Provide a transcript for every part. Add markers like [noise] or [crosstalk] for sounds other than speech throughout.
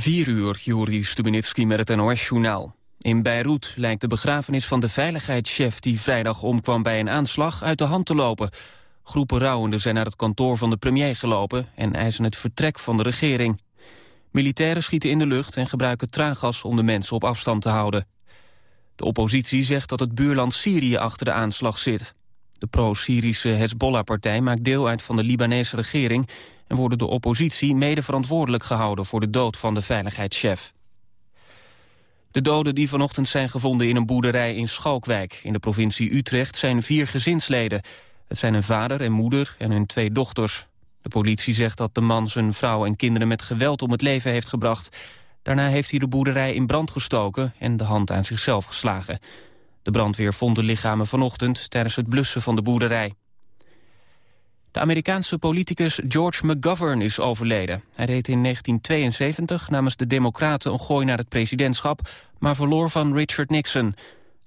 4 uur, Juri Stubenitski met het NOS-journaal. In Beirut lijkt de begrafenis van de veiligheidschef... die vrijdag omkwam bij een aanslag uit de hand te lopen. Groepen rouwenden zijn naar het kantoor van de premier gelopen... en eisen het vertrek van de regering. Militairen schieten in de lucht en gebruiken traangas... om de mensen op afstand te houden. De oppositie zegt dat het buurland Syrië achter de aanslag zit. De pro-Syrische Hezbollah-partij maakt deel uit van de Libanese regering en worden de oppositie mede verantwoordelijk gehouden voor de dood van de veiligheidschef. De doden die vanochtend zijn gevonden in een boerderij in Schalkwijk in de provincie Utrecht zijn vier gezinsleden. Het zijn een vader en moeder en hun twee dochters. De politie zegt dat de man zijn vrouw en kinderen met geweld om het leven heeft gebracht. Daarna heeft hij de boerderij in brand gestoken en de hand aan zichzelf geslagen. De brandweer vond de lichamen vanochtend tijdens het blussen van de boerderij. De Amerikaanse politicus George McGovern is overleden. Hij deed in 1972 namens de Democraten een gooi naar het presidentschap... maar verloor van Richard Nixon.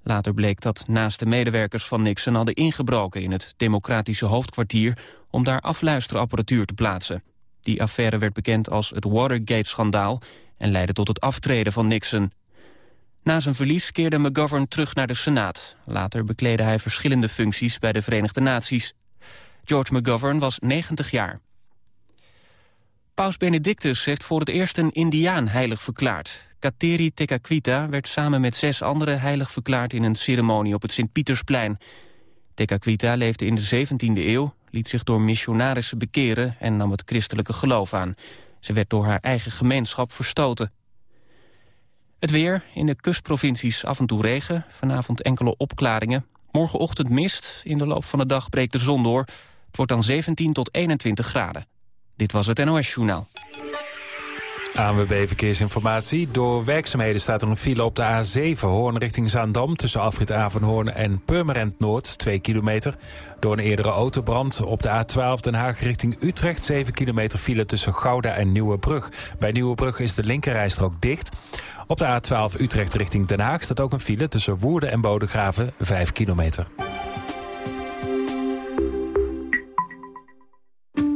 Later bleek dat naast de medewerkers van Nixon hadden ingebroken... in het democratische hoofdkwartier om daar afluisterapparatuur te plaatsen. Die affaire werd bekend als het Watergate-schandaal... en leidde tot het aftreden van Nixon. Na zijn verlies keerde McGovern terug naar de Senaat. Later bekleedde hij verschillende functies bij de Verenigde Naties... George McGovern was 90 jaar. Paus Benedictus heeft voor het eerst een indiaan heilig verklaard. Kateri Tekakwita werd samen met zes anderen heilig verklaard... in een ceremonie op het Sint-Pietersplein. Tekakwita leefde in de 17e eeuw, liet zich door missionarissen bekeren... en nam het christelijke geloof aan. Ze werd door haar eigen gemeenschap verstoten. Het weer, in de kustprovincies af en toe regen, vanavond enkele opklaringen. Morgenochtend mist, in de loop van de dag breekt de zon door... Wordt dan 17 tot 21 graden. Dit was het NOS Journaal. ANWB Verkeersinformatie. Door werkzaamheden staat er een file op de A7 Hoorn richting Zaandam... tussen Afrit Avanhoorn en Purmerend Noord, 2 kilometer. Door een eerdere autobrand op de A12 Den Haag richting Utrecht... 7 kilometer file tussen Gouda en Nieuwebrug. Bij Nieuwebrug is de linkerrijstrook dicht. Op de A12 Utrecht richting Den Haag staat ook een file... tussen Woerden en Bodegraven, 5 kilometer.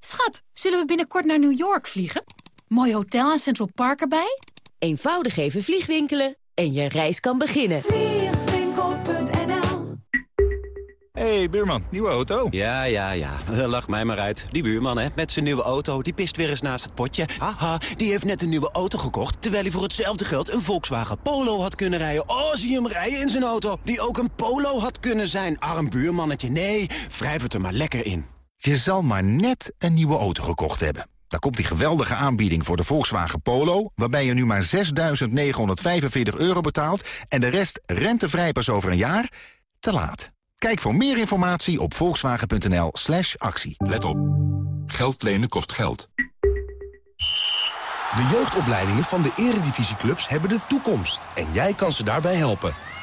Schat, zullen we binnenkort naar New York vliegen? Mooi hotel en Central Park erbij? Eenvoudig even vliegwinkelen en je reis kan beginnen. Vliegwinkel.nl hey, buurman, nieuwe auto? Ja, ja, ja. [laughs] Lach mij maar uit. Die buurman, hè, met zijn nieuwe auto, die pist weer eens naast het potje. Haha, die heeft net een nieuwe auto gekocht... terwijl hij voor hetzelfde geld een Volkswagen Polo had kunnen rijden. Oh, zie hem rijden in zijn auto, die ook een Polo had kunnen zijn. Arm buurmannetje, nee, wrijf het er maar lekker in. Je zal maar net een nieuwe auto gekocht hebben. Daar komt die geweldige aanbieding voor de Volkswagen Polo... waarbij je nu maar 6.945 euro betaalt... en de rest rentevrij pas over een jaar? Te laat. Kijk voor meer informatie op volkswagen.nl slash actie. Let op. Geld lenen kost geld. De jeugdopleidingen van de eredivisieclubs hebben de toekomst. En jij kan ze daarbij helpen.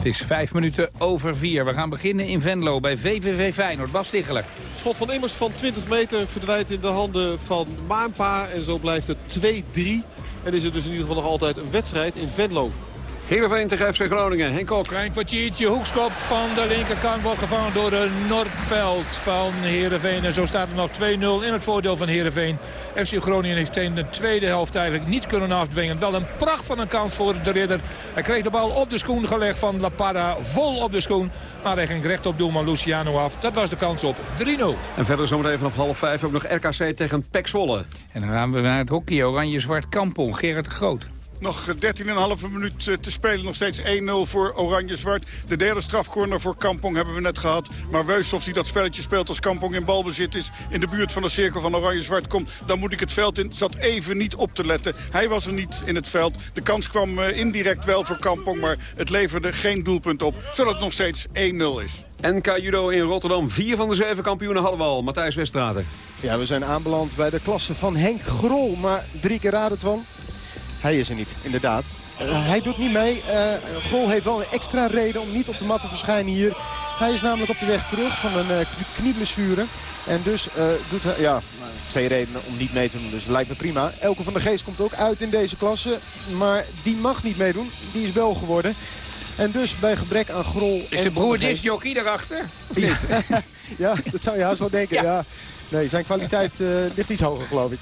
Het is vijf minuten over vier. We gaan beginnen in Venlo bij VVV Feyenoord. Bas Stiggeler. Schot van Immers van 20 meter verdwijnt in de handen van Maanpa. En zo blijft het 2-3. En is het dus in ieder geval nog altijd een wedstrijd in Venlo. Heerenveen tegen FC Groningen. Henk Kok. Klein kwartiertje. Hoekskop van de linkerkant wordt gevangen door de Noordveld van Heerenveen. En zo staat het nog 2-0 in het voordeel van Heerenveen. FC Groningen heeft in de tweede helft eigenlijk niets kunnen afdwingen. Wel een pracht van een kans voor de ridder. Hij kreeg de bal op de schoen gelegd van La Parra. Vol op de schoen. Maar hij ging recht op doelman Luciano af. Dat was de kans op 3-0. En verder zometeen vanaf half vijf ook nog RKC tegen Pek Zwolle. En dan gaan we naar het hockey. Oranje-zwart Kampong. Gerard de Groot. Nog 13,5 minuut eh, te spelen. Nog steeds 1-0 voor Oranje-Zwart. De derde strafcorner voor Kampong hebben we net gehad. Maar Weushoff die dat spelletje speelt als Kampong in balbezit is... in de buurt van de cirkel van Oranje-Zwart komt... dan moet ik het veld in. Zat even niet op te letten. Hij was er niet in het veld. De kans kwam eh, indirect wel voor Kampong... maar het leverde geen doelpunt op. Zodat het nog steeds 1-0 is. NK Judo in Rotterdam. Vier van de zeven kampioenen hadden we al. Matthijs Westraten. Ja, we zijn aanbeland bij de klasse van Henk Grol. Maar drie keer raden, Twan. Hij is er niet, inderdaad. Uh, hij doet niet mee. Uh, Grol heeft wel een extra reden om niet op de mat te verschijnen hier. Hij is namelijk op de weg terug van een uh, knieblessure. En dus doet hij... Ja, twee redenen om niet mee te doen. Dus lijkt me prima. Elke van de Geest komt ook uit in deze klasse. Maar die mag niet meedoen. Die is wel geworden. En dus bij gebrek aan Grol... Is zijn broer disjockey daarachter? Ja. [laughs] ja, dat zou je haast wel denken. Ja. ja. Nee, zijn kwaliteit ligt iets hoger, geloof ik.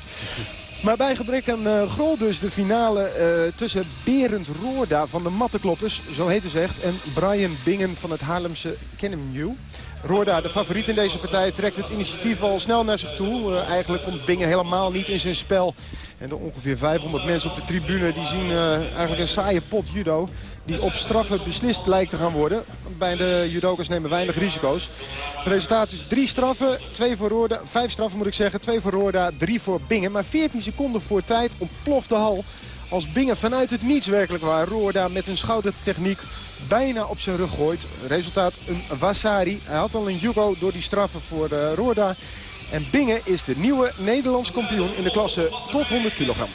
Maar bij gebrek aan uh, Grol dus de finale uh, tussen Berend Roorda van de Mattekloppers, zo heet het echt, en Brian Bingen van het Haarlemse Kennemju. Roorda, de favoriet in deze partij, trekt het initiatief al snel naar zich toe. Uh, eigenlijk komt Bingen helemaal niet in zijn spel. En de ongeveer 500 mensen op de tribune die zien eigenlijk een saaie pot judo die op straffen beslist lijkt te gaan worden. Bij de judokas nemen weinig risico's. Het resultaat is drie straffen, twee voor Roorda, vijf straffen moet ik zeggen. Twee voor Roorda, drie voor Bingen. Maar 14 seconden voor tijd ontploft de hal. Als Bingen vanuit het niets werkelijk waar Roorda met een schoudertechniek bijna op zijn rug gooit. Resultaat een Wasari. Hij had al een judo door die straffen voor uh, Roorda. En Bingen is de nieuwe Nederlands kampioen in de klasse tot 100 kilogram.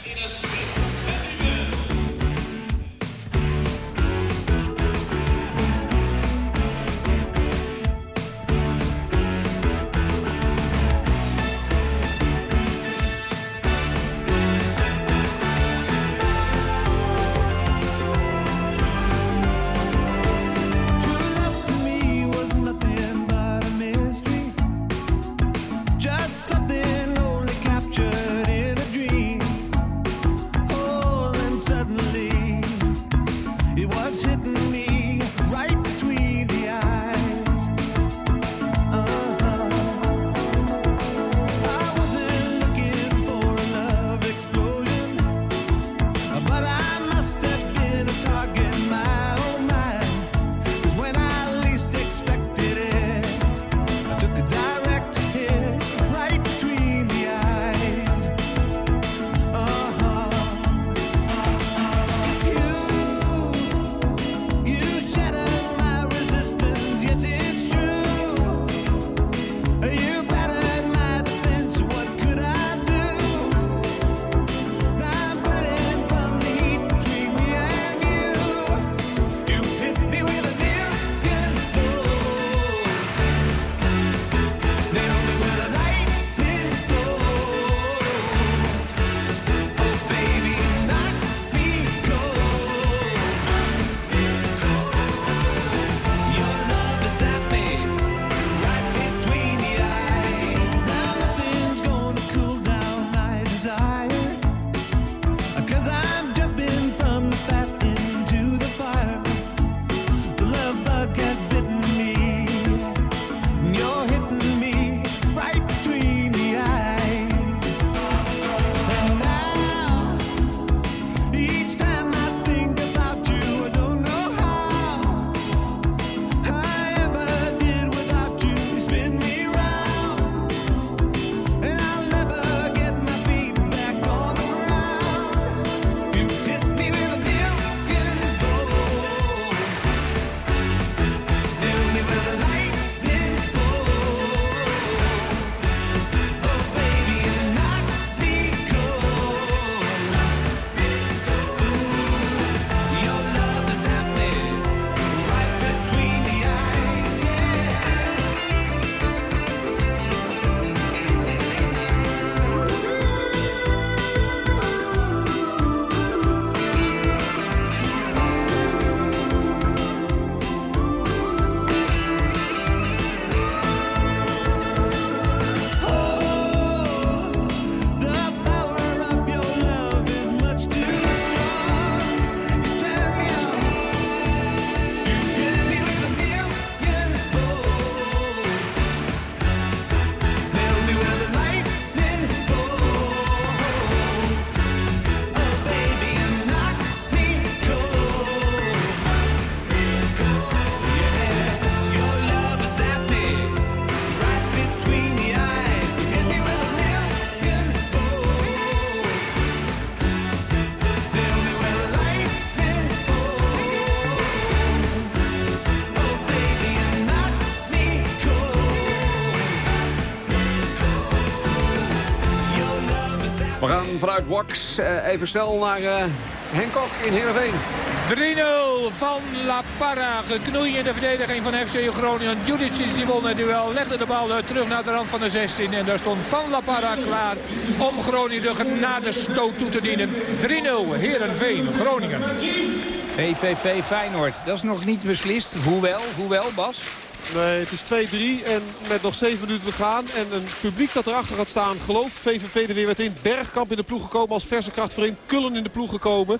Vanuit Wax. Uh, even snel naar uh, Henkok in Heerenveen. 3-0 van La Parra. Geknoei in de verdediging van FC Groningen. Judicic die won het duel. Legde de bal terug naar de rand van de 16. En daar stond Van La Parra klaar om Groningen de genadestoot toe te dienen. 3-0 Heerenveen Groningen. VVV Feyenoord. Dat is nog niet beslist. Hoewel, hoewel Bas? Nee, het is 2-3 en met nog 7 minuten te gaan. En een publiek dat erachter gaat staan gelooft VVV er weer met in. Bergkamp in de ploeg gekomen als verse kracht voorin. Kullen in de ploeg gekomen.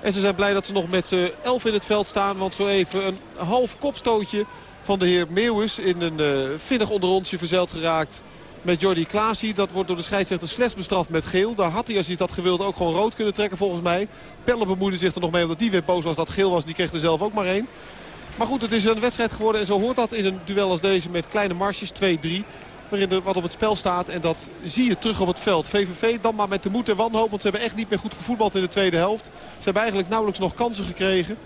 En ze zijn blij dat ze nog met z'n 11 in het veld staan. Want zo even een half kopstootje van de heer Meeuwis in een uh, vinnig onderrondje verzeild geraakt met Jordi Klaasie. Dat wordt door de scheidsrechter slechts bestraft met geel. Daar had hij, als hij dat gewild, ook gewoon rood kunnen trekken volgens mij. Pelle bemoeide zich er nog mee omdat die weer boos was dat geel was. Die kreeg er zelf ook maar één. Maar goed, het is een wedstrijd geworden. En zo hoort dat in een duel als deze met kleine marges 2-3 waarin er wat op het spel staat. En dat zie je terug op het veld. VVV dan maar met de moed en wanhoop. Want ze hebben echt niet meer goed gevoetbald in de tweede helft. Ze hebben eigenlijk nauwelijks nog kansen gekregen.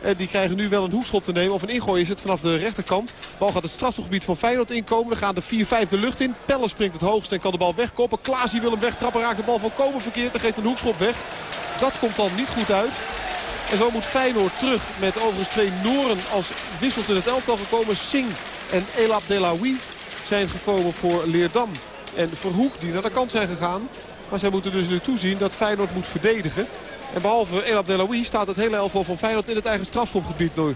En die krijgen nu wel een hoekschop te nemen. Of een ingooi is het vanaf de rechterkant. De bal gaat het strafgebied van Feyenoord inkomen. Dan gaan de 4-5 de lucht in. Pelle springt het hoogst en kan de bal wegkoppen. Klaasie wil hem wegtrappen. Raakt de bal volkomen verkeerd. En geeft een hoekschop weg. Dat komt dan niet goed uit. En zo moet Feyenoord terug met overigens twee Noren als wissels in het elftal gekomen. Singh en Elab Delaoui zijn gekomen voor Leerdam. En Verhoek die naar de kant zijn gegaan. Maar zij moeten dus nu toezien dat Feyenoord moet verdedigen. En behalve Elab Delaoui staat het hele elftal van Feyenoord in het eigen strafschopgebied nu.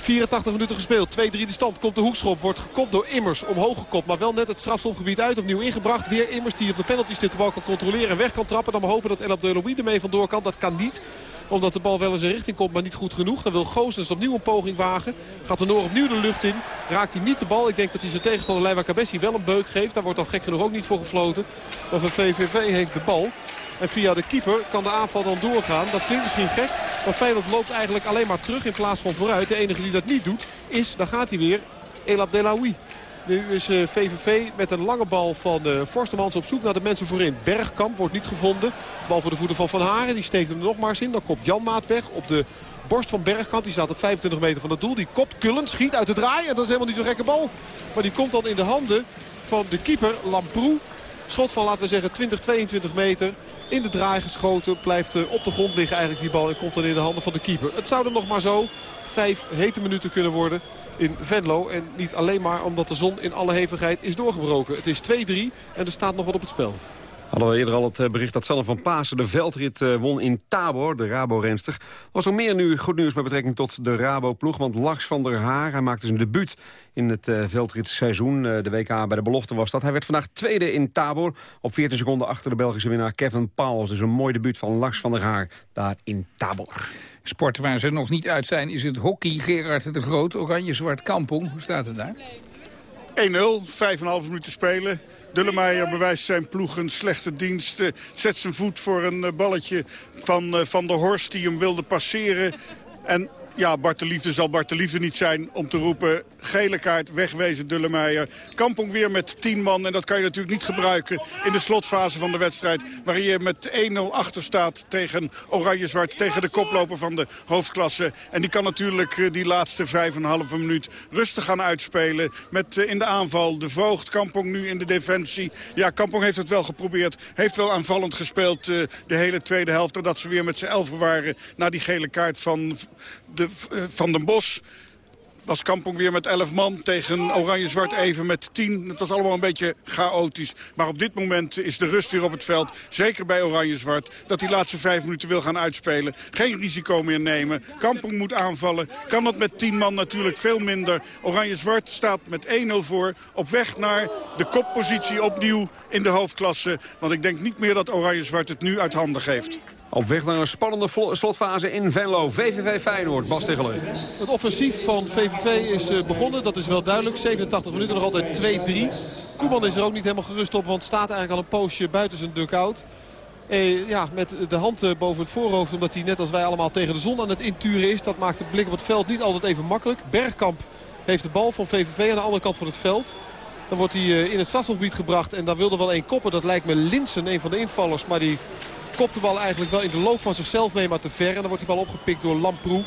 84 minuten gespeeld. 2-3 de stand. Komt de hoekschop. Wordt gekopt door Immers. Omhoog gekopt. Maar wel net het strafschopgebied uit. Opnieuw ingebracht. Weer Immers die op de penalty stip de bal kan controleren. En weg kan trappen. Dan maar hopen dat Elab Deloui ermee vandoor kan. Dat kan niet. Omdat de bal wel in zijn richting komt. Maar niet goed genoeg. Dan wil Goosens opnieuw een poging wagen. Gaat de Noor opnieuw de lucht in. Raakt hij niet de bal. Ik denk dat hij zijn tegenstander Leiva Cabessi wel een beuk geeft. Daar wordt dan gek genoeg ook niet voor gefloten. Maar van VVV heeft de bal. En via de keeper kan de aanval dan doorgaan. Dat klinkt misschien gek. Maar Feyenoord loopt eigenlijk alleen maar terug in plaats van vooruit. De enige die dat niet doet is, dan gaat hij weer, Elab Delaoui. Nu is VVV eh, met een lange bal van uh, Forstemans op zoek naar de mensen voorin. Bergkamp wordt niet gevonden. Bal voor de voeten van Van Haren. Die steekt hem er nogmaals in. Dan komt Janmaat weg op de borst van Bergkamp. Die staat op 25 meter van het doel. Die kopt Kullen, schiet uit de draai. En dat is helemaal niet zo'n gekke bal. Maar die komt dan in de handen van de keeper Lamproe. Schot van, laten we zeggen, 20, 22 meter. In de draai geschoten. Blijft eh, op de grond liggen eigenlijk die bal. En komt dan in de handen van de keeper. Het zou er nog maar zo vijf hete minuten kunnen worden in Venlo. En niet alleen maar omdat de zon in alle hevigheid is doorgebroken. Het is 2-3 en er staat nog wat op het spel. Hadden we eerder al het eh, bericht dat Sanne van Pasen de veldrit eh, won in Tabor, de Rabo-renster. Was er meer nu goed nieuws met betrekking tot de Rabo-ploeg. Want Lars van der Haar, hij maakte zijn debuut in het uh, veldritseizoen. de WK bij de belofte was dat. Hij werd vandaag tweede in Tabor. Op 14 seconden achter de Belgische winnaar Kevin Pauls. Dus een mooi debuut van Lars van der Haar daar in Tabor. Sport waar ze nog niet uit zijn is het hockey. Gerard de Groot, Oranje-Zwart Kampong. Hoe staat het daar? 1-0, 5,5 minuten spelen. Dullemeijer bewijst zijn ploeg een slechte dienst. zet zijn voet voor een eh, balletje van eh, Van der Horst die hem wilde passeren. En ja, Bart de Liefde zal Bart de Liefde niet zijn om te roepen... gele kaart, wegwezen Dullemeijer. Kampong weer met 10 man en dat kan je natuurlijk niet gebruiken... in de slotfase van de wedstrijd... waarin je met 1-0 achter staat tegen Oranje-Zwart... tegen de koploper van de hoofdklasse. En die kan natuurlijk eh, die laatste 5,5 minuut rustig gaan uitspelen... met eh, in de aanval de Voogd, Kampong nu in de defensie. Ja, Kampong heeft het wel geprobeerd. Heeft wel aanvallend gespeeld uh, de hele tweede helft... doordat ze weer met z'n elfen waren... na die gele kaart van de, Van den Bos was Kampong weer met 11 man tegen Oranje-Zwart even met 10. Het was allemaal een beetje chaotisch. Maar op dit moment is de rust weer op het veld. Zeker bij Oranje-Zwart. Dat die laatste vijf minuten wil gaan uitspelen. Geen risico meer nemen. Kampong moet aanvallen. Kan dat met 10 man natuurlijk veel minder. Oranje-Zwart staat met 1-0 voor. Op weg naar de koppositie opnieuw in de hoofdklasse. Want ik denk niet meer dat Oranje-Zwart het nu uit handen geeft. Op weg naar een spannende slotfase in Venlo. VVV Feyenoord, Bas Tegelee. Het offensief van VVV is eh, begonnen, dat is wel duidelijk. 87 minuten, nog altijd 2-3. Koeman is er ook niet helemaal gerust op, want staat eigenlijk al een poosje buiten zijn dugout. Eh, ja, met de hand eh, boven het voorhoofd, omdat hij net als wij allemaal tegen de zon aan het inturen is. Dat maakt de blik op het veld niet altijd even makkelijk. Bergkamp heeft de bal van VVV aan de andere kant van het veld. Dan wordt hij eh, in het stadsgebied gebracht en daar wilde wel één koppen. Dat lijkt me Linsen, een van de invallers, maar die kopt de bal eigenlijk wel in de loop van zichzelf mee, maar te ver. En dan wordt die bal opgepikt door Lamproe.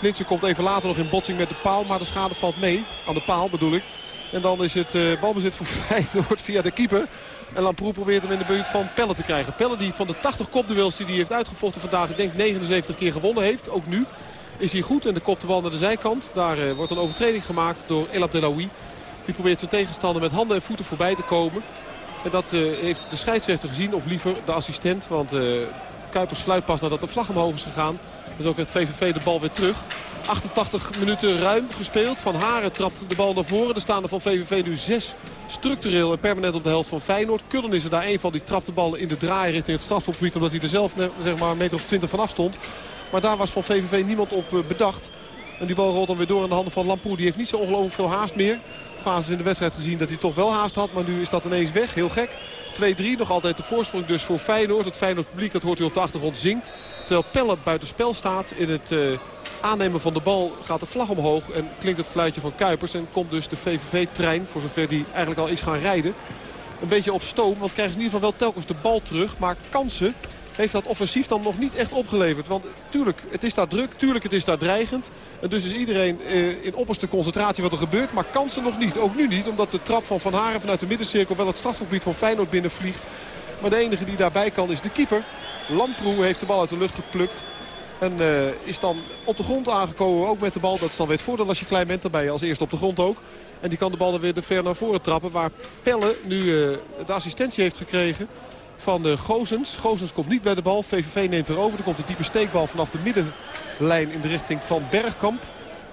Linsen komt even later nog in botsing met de paal, maar de schade valt mee. Aan de paal bedoel ik. En dan is het uh, balbezit voor [laughs] Feyenoord via de keeper. En Lamproe probeert hem in de buurt van Pelle te krijgen. Pelle die van de 80 kopduels die hij heeft uitgevochten vandaag... ik denk 79 keer gewonnen heeft, ook nu is hij goed. En de kopt de bal naar de zijkant. Daar uh, wordt een overtreding gemaakt door El Abdelawi. Die probeert zijn tegenstander met handen en voeten voorbij te komen. En dat uh, heeft de scheidsrechter gezien, of liever de assistent. Want uh, Kuipers fluit pas nadat de vlag omhoog is gegaan. Dus ook het VVV de bal weer terug. 88 minuten ruim gespeeld. Van Haren trapt de bal naar voren. Er staan er van VVV nu zes structureel en permanent op de helft van Feyenoord. Kullen is er daar een van. Die trapt de bal in de draai richting het strafschopgebied. Omdat hij er zelf zeg maar, een meter of 20 vanaf stond. Maar daar was van VVV niemand op bedacht. En die bal rolt dan weer door in de handen van Lamproe. Die heeft niet zo ongelooflijk veel haast meer. Fases in de wedstrijd gezien dat hij toch wel haast had. Maar nu is dat ineens weg. Heel gek. 2-3. Nog altijd de voorsprong dus voor Feyenoord. Het Feyenoord publiek, dat hoort u op de achtergrond, zingt. Terwijl Pelle buitenspel staat. In het uh, aannemen van de bal gaat de vlag omhoog. En klinkt het fluitje van Kuipers. En komt dus de VVV-trein, voor zover die eigenlijk al is gaan rijden. Een beetje op stoom. Want krijgen ze in ieder geval wel telkens de bal terug. Maar kansen heeft dat offensief dan nog niet echt opgeleverd. Want tuurlijk, het is daar druk. Tuurlijk, het is daar dreigend. En dus is iedereen eh, in opperste concentratie wat er gebeurt. Maar kansen nog niet. Ook nu niet, omdat de trap van Van Haren vanuit de middencirkel... wel het strafgebied van Feyenoord binnenvliegt. Maar de enige die daarbij kan is de keeper. Lamproe heeft de bal uit de lucht geplukt. En uh, is dan op de grond aangekomen, ook met de bal. Dat is dan weer het voordeel als je klein bent. Dan als eerste op de grond ook. En die kan de bal dan weer ver naar voren trappen. Waar Pelle nu uh, de assistentie heeft gekregen van de Gozens. Gozens komt niet bij de bal. VVV neemt erover. Er komt een diepe steekbal vanaf de middenlijn in de richting van Bergkamp.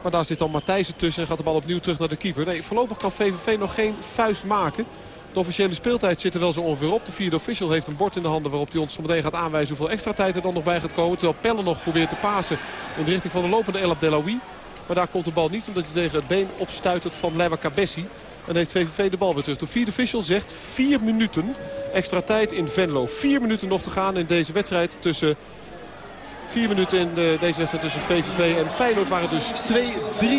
Maar daar zit dan Matthijsen tussen en gaat de bal opnieuw terug naar de keeper. Nee, voorlopig kan VVV nog geen vuist maken. De officiële speeltijd zit er wel zo ongeveer op. De vierde official heeft een bord in de handen waarop hij ons zometeen gaat aanwijzen hoeveel extra tijd er dan nog bij gaat komen. Terwijl Pelle nog probeert te pasen in de richting van de lopende El Abdelawi. Maar daar komt de bal niet omdat hij tegen het been opstuitert van Leiva Cabessi. En heeft VVV de bal weer terug. De vierde official zegt vier minuten extra tijd in Venlo. Vier minuten nog te gaan in deze wedstrijd tussen... Vier minuten in de, deze wedstrijd tussen VVV en Feyenoord waar het dus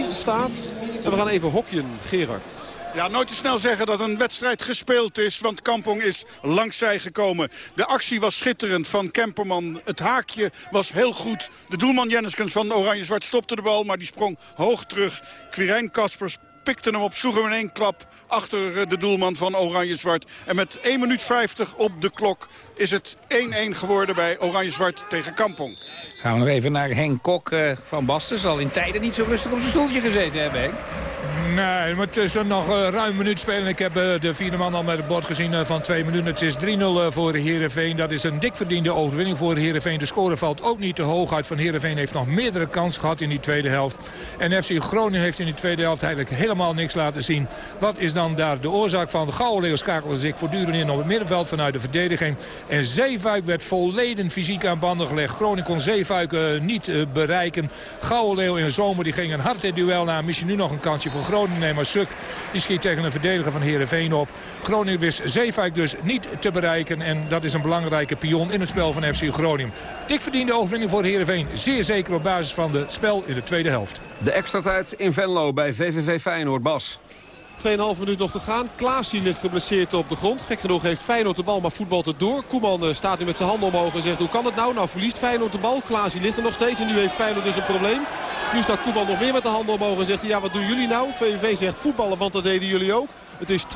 2-3 staat. En we gaan even hokjen, Gerard. Ja, nooit te snel zeggen dat een wedstrijd gespeeld is, want Kampong is langs zij gekomen. De actie was schitterend van Kemperman. Het haakje was heel goed. De doelman Jenneskens van Oranje-Zwart stopte de bal, maar die sprong hoog terug. Quirijn Kaspers pikte hem op, sloeg hem in één klap achter eh, de doelman van Oranje-Zwart. En met 1 minuut 50 op de klok is het 1-1 geworden bij Oranje-Zwart tegen Kampong. Gaan we nog even naar Henk Kok uh, van Basten. Zal in tijden niet zo rustig op zijn stoeltje gezeten hebben, Henk? Nee, maar het is nog uh, ruim een minuut spelen. Ik heb uh, de vierde man al met het bord gezien uh, van twee minuten. Het is 3-0 voor Heerenveen. Dat is een dik verdiende overwinning voor Heerenveen. De score valt ook niet te hoog uit. Van Heerenveen heeft nog meerdere kansen gehad in die tweede helft. En FC Groningen heeft in die tweede helft eigenlijk helemaal niks laten zien. Wat is dan daar de oorzaak van? De Gouwenleeuw schakelde zich voortdurend in op het middenveld vanuit de verdediging. En Zeefuik werd volledig fysiek aan banden gelegd. Groningen kon Zeefuik niet bereiken. Gouwenleeuw in zomer die ging een hard duel na. Misschien nu nog een kansje voor Groningen. Maar Suk die schiet tegen een verdediger van Heerenveen op. Groningen wist Zeefuik dus niet te bereiken. En dat is een belangrijke pion in het spel van FC Groningen. Dik verdiende overwinning voor Heerenveen. Zeer zeker op basis van het spel in de tweede helft. De extra tijd in Venlo bij VVV Feyenoord. Bas. 2,5 minuut nog te gaan. Klaasie ligt geblesseerd op de grond. Gek genoeg heeft Feyenoord de bal, maar voetbalt het door. Koeman staat nu met zijn handen omhoog en zegt hoe kan het nou? Nou verliest Feyenoord de bal. Klaasie ligt er nog steeds en nu heeft Feyenoord dus een probleem. Nu staat Koeman nog meer met de handen omhoog en zegt ja wat doen jullie nou? VVV zegt voetballen want dat deden jullie ook. Het is 2-3.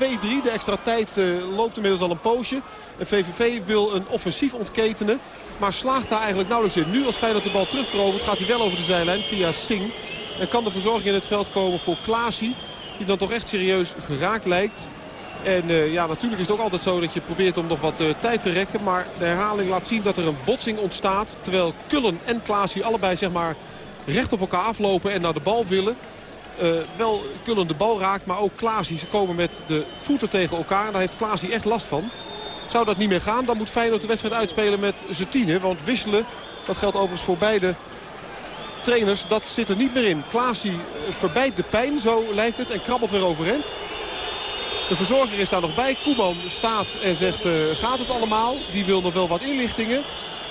De extra tijd uh, loopt inmiddels al een poosje. En VVV wil een offensief ontketenen. Maar slaagt daar eigenlijk nauwelijks in. Nu als Feyenoord de bal terugverovert gaat hij wel over de zijlijn via Singh. En kan de verzorging in het veld komen voor Klaasie. Die dan toch echt serieus geraakt lijkt. En uh, ja, natuurlijk is het ook altijd zo dat je probeert om nog wat uh, tijd te rekken. Maar de herhaling laat zien dat er een botsing ontstaat. Terwijl Kullen en Klaasie allebei zeg maar recht op elkaar aflopen en naar de bal willen. Uh, wel Kullen de bal raakt, maar ook Klaasie. Ze komen met de voeten tegen elkaar. Daar heeft Klaasie echt last van. Zou dat niet meer gaan, dan moet Feyenoord de wedstrijd uitspelen met z'n tienen. Want wisselen, dat geldt overigens voor beide trainers, dat zit er niet meer in. Klaasie verbijt de pijn, zo lijkt het, en krabbelt weer overeind. De verzorger is daar nog bij. Koeman staat en zegt, uh, gaat het allemaal? Die wil nog wel wat inlichtingen.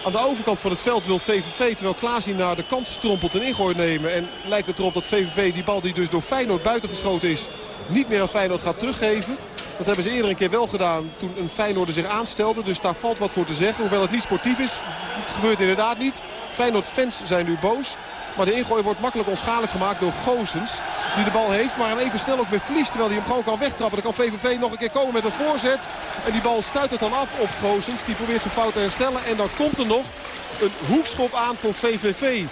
Aan de overkant van het veld wil VVV, terwijl Klaasie naar de kant strompelt, een ingooi nemen. En lijkt het erop dat VVV die bal die dus door Feyenoord buitengeschoten is, niet meer aan Feyenoord gaat teruggeven. Dat hebben ze eerder een keer wel gedaan toen een Feyenoorder zich aanstelde. Dus daar valt wat voor te zeggen. Hoewel het niet sportief is. Het gebeurt inderdaad niet. Feyenoord-fans zijn nu boos. Maar de ingooi wordt makkelijk onschadelijk gemaakt door Gozens. Die de bal heeft, maar hem even snel ook weer verliest. Terwijl hij hem gewoon kan wegtrappen. Dan kan VVV nog een keer komen met een voorzet. En die bal stuit het dan af op Gozens. Die probeert zijn fout te herstellen. En dan komt er nog een hoekschop aan voor VVV.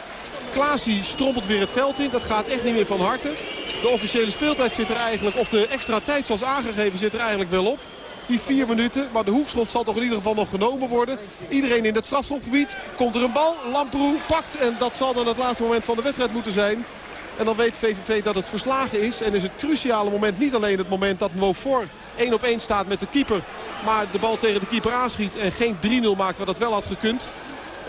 Klaasie strompelt weer het veld in. Dat gaat echt niet meer van harte. De officiële speeltijd zit er eigenlijk, of de extra tijd zoals aangegeven zit er eigenlijk wel op. Die vier minuten, maar de hoekschop zal toch in ieder geval nog genomen worden. Iedereen in het strafschopgebied. Komt er een bal, Lamproe pakt en dat zal dan het laatste moment van de wedstrijd moeten zijn. En dan weet VVV dat het verslagen is. En is het cruciale moment niet alleen het moment dat Mofor 1 op 1 staat met de keeper. Maar de bal tegen de keeper aanschiet en geen 3-0 maakt waar dat wel had gekund.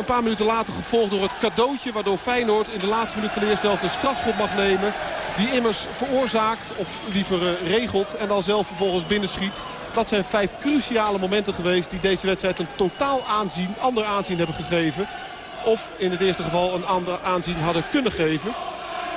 Een paar minuten later gevolgd door het cadeautje waardoor Feyenoord in de laatste minuut van de eerste helft een strafschop mag nemen. Die immers veroorzaakt of liever eh, regelt en dan zelf vervolgens binnenschiet. Dat zijn vijf cruciale momenten geweest die deze wedstrijd een totaal aanzien, ander aanzien hebben gegeven. Of in het eerste geval een ander aanzien hadden kunnen geven.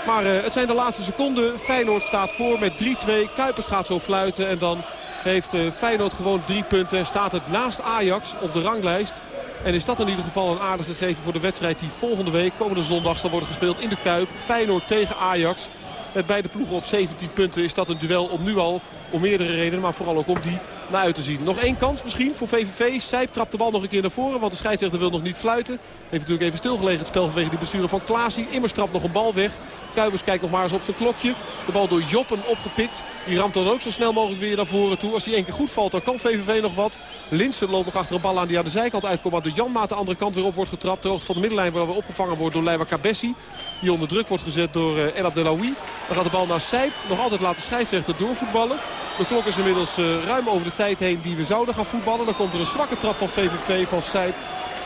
Maar uh, het zijn de laatste seconden. Feyenoord staat voor met 3-2. Kuipers gaat zo fluiten en dan heeft uh, Feyenoord gewoon drie punten. En staat het naast Ajax op de ranglijst. En is dat in ieder geval een aardig gegeven voor de wedstrijd die volgende week, komende zondag, zal worden gespeeld in de Kuip. Feyenoord tegen Ajax. Met beide ploegen op 17 punten is dat een duel om nu al, om meerdere redenen, maar vooral ook om die naar uit te zien. Nog één kans misschien voor VVV. Sijp trapt de bal nog een keer naar voren, want de scheidsrechter wil nog niet fluiten. Heeft natuurlijk even stilgelegen het spel vanwege die blessure van Klaasie. Immers trapt nog een bal weg. Kuipers kijkt nog maar eens op zijn klokje. De bal door Joppen opgepikt. Die ramt dan ook zo snel mogelijk weer naar voren toe. Als die één keer goed valt, dan kan VVV nog wat. Linsen loopt nog achter een bal aan die aan de zijkant uitkomt. Maar de Janmaat de andere kant weer op wordt getrapt. De hoogte van de middenlijn waar weer opgevangen wordt door Leiva Cabessi. Die onder druk wordt gezet door uh, El Abdelawi. Dan gaat de bal naar Sijp. Nog altijd laat de scheidsrechter doorvoetballen. De klok is inmiddels uh, ruim over de tijd heen die we zouden gaan voetballen. Dan komt er een zwakke trap van VVV van Sijp.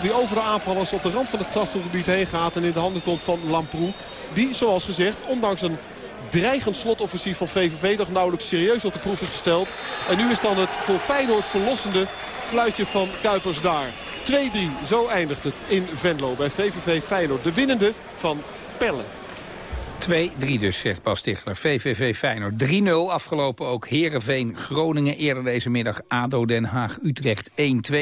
Die over de aanvallers op de rand van het strafgebied heen gaat. En in de handen komt van Lamproe. Die, zoals gezegd, ondanks een dreigend slotoffensief van VVV... nog nauwelijks serieus op de proef is gesteld. En nu is dan het voor Feyenoord verlossende fluitje van Kuipers daar. 2-3, zo eindigt het in Venlo bij VVV Feyenoord. De winnende van Pelle. 2-3 dus, zegt Bas Tichler. VVV Feyenoord 3-0 afgelopen ook. Herenveen Groningen eerder deze middag. ADO Den Haag Utrecht 1-2.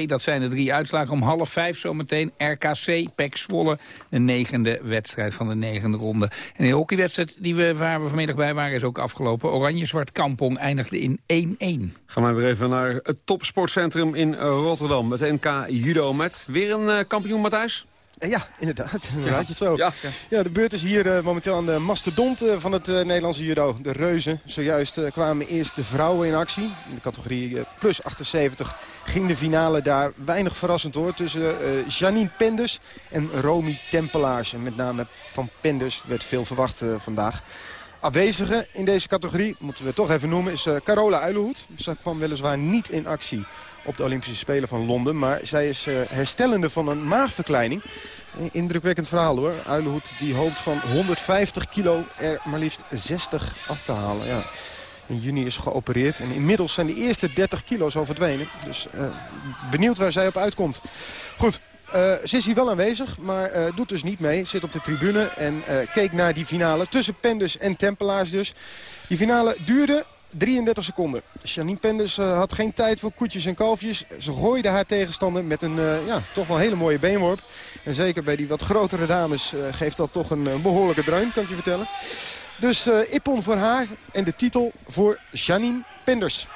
Dat zijn de drie uitslagen om half vijf zometeen. RKC, PEC Zwolle. De negende wedstrijd van de negende ronde. En de hockeywedstrijd die we, waar we vanmiddag bij waren is ook afgelopen. Oranje-Zwart Kampong eindigde in 1-1. Gaan we weer even naar het topsportcentrum in Rotterdam. Het NK Judo met weer een uh, kampioen Matthijs. Ja, inderdaad. [laughs] zo. Ja. ja. de beurt is hier uh, momenteel aan de mastodont uh, van het uh, Nederlandse judo. De reuzen. Zojuist kwamen eerst de vrouwen in actie. In de categorie plus 78 ging de finale daar weinig verrassend hoor. Tussen Janine Penders en Romy Tempelaars. En met name van Penders werd veel verwacht vandaag. Afwezige in deze categorie, moeten we toch even noemen, is Carola Uilenhoed. Ze kwam weliswaar niet in actie op de Olympische Spelen van Londen. Maar zij is uh, herstellende van een maagverkleining. Indrukwekkend verhaal hoor. Uilenhoed die hoopt van 150 kilo er maar liefst 60 af te halen. Ja. In juni is geopereerd en inmiddels zijn de eerste 30 kilo's al verdwenen. Dus uh, benieuwd waar zij op uitkomt. Goed, uh, ze is hier wel aanwezig, maar doet dus niet mee. Zit op de tribune en keek naar die finale tussen Penders en Tempelaars dus. Die finale duurde 33 seconden. Janine Penders uh, had geen tijd voor koetjes en kalfjes. Ze gooide haar tegenstander met een uh, ja, toch wel hele mooie beenworp. En zeker bij die wat grotere dames uh, geeft dat toch een behoorlijke dreun, kan ik je vertellen. Dus Ippon voor haar en de titel voor Janine Penders.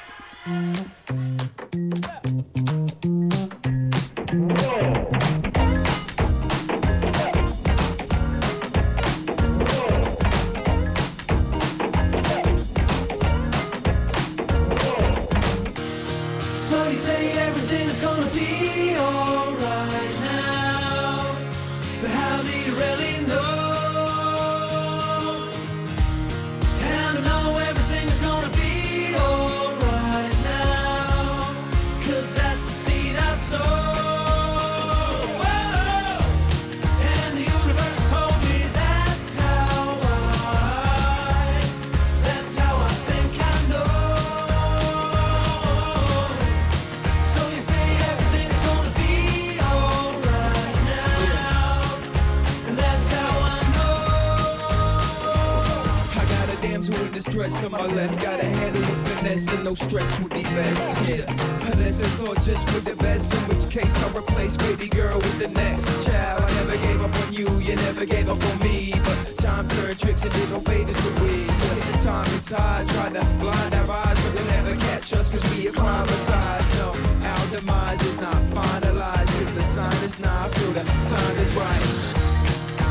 My left, got a handle of finesse and no stress would be best. Yeah, unless it's all just for the best. In which case I'll replace baby girl with the next child. I never gave up on you, you never gave up on me. But time turned tricks and did no favors to we. The time and tide tried to blind our eyes, but they'll never catch us cause we acclimatized. No, our demise is not finalized cause the sign is not. Feel the time is right.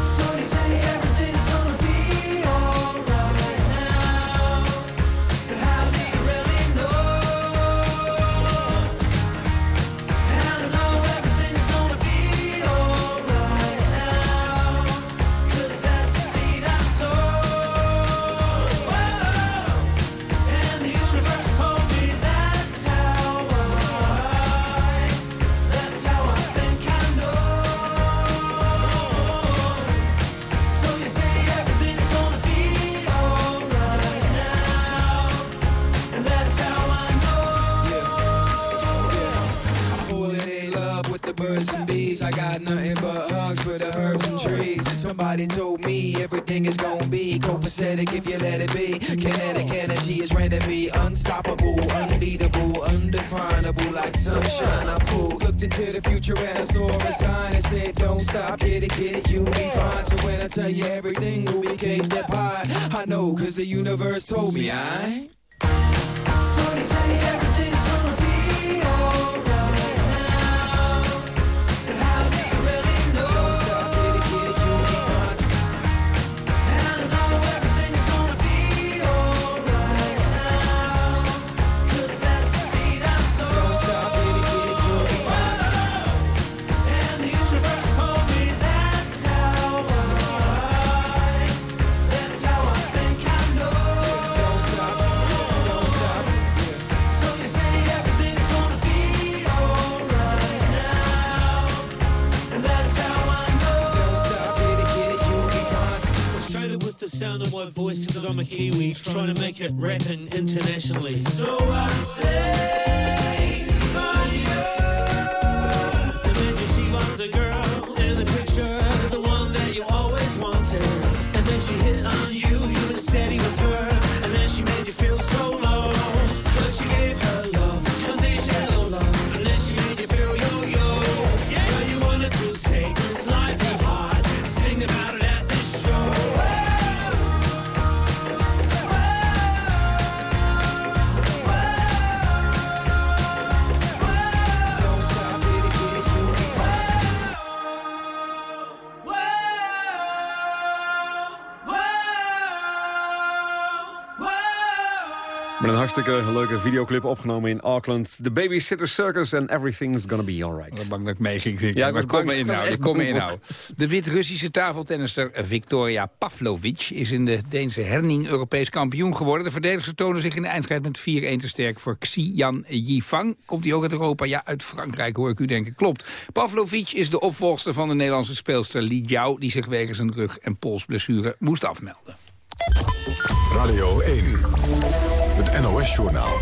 So you say everything's the universe told me I. get ready. Hartstikke leuke videoclip opgenomen in Auckland. The Babysitter Circus and Everything's Gonna Be Alright. Ik ben bang dat ik mee ging zingen. Ja, maar kom me inhouden. ben Kom me echt inhouden. De Wit-Russische tafeltennister Victoria Pavlovic is in de Deense Herning Europees kampioen geworden. De verdedigers tonen zich in de eindstrijd met 4-1 te sterk voor Xian Yifang. Komt hij ook uit Europa? Ja, uit Frankrijk hoor ik u denken. Klopt. Pavlovic is de opvolgster van de Nederlandse speelster Li Jiao... die zich wegens een rug- en polsblessure moest afmelden. Radio 1, het NOS-journaal.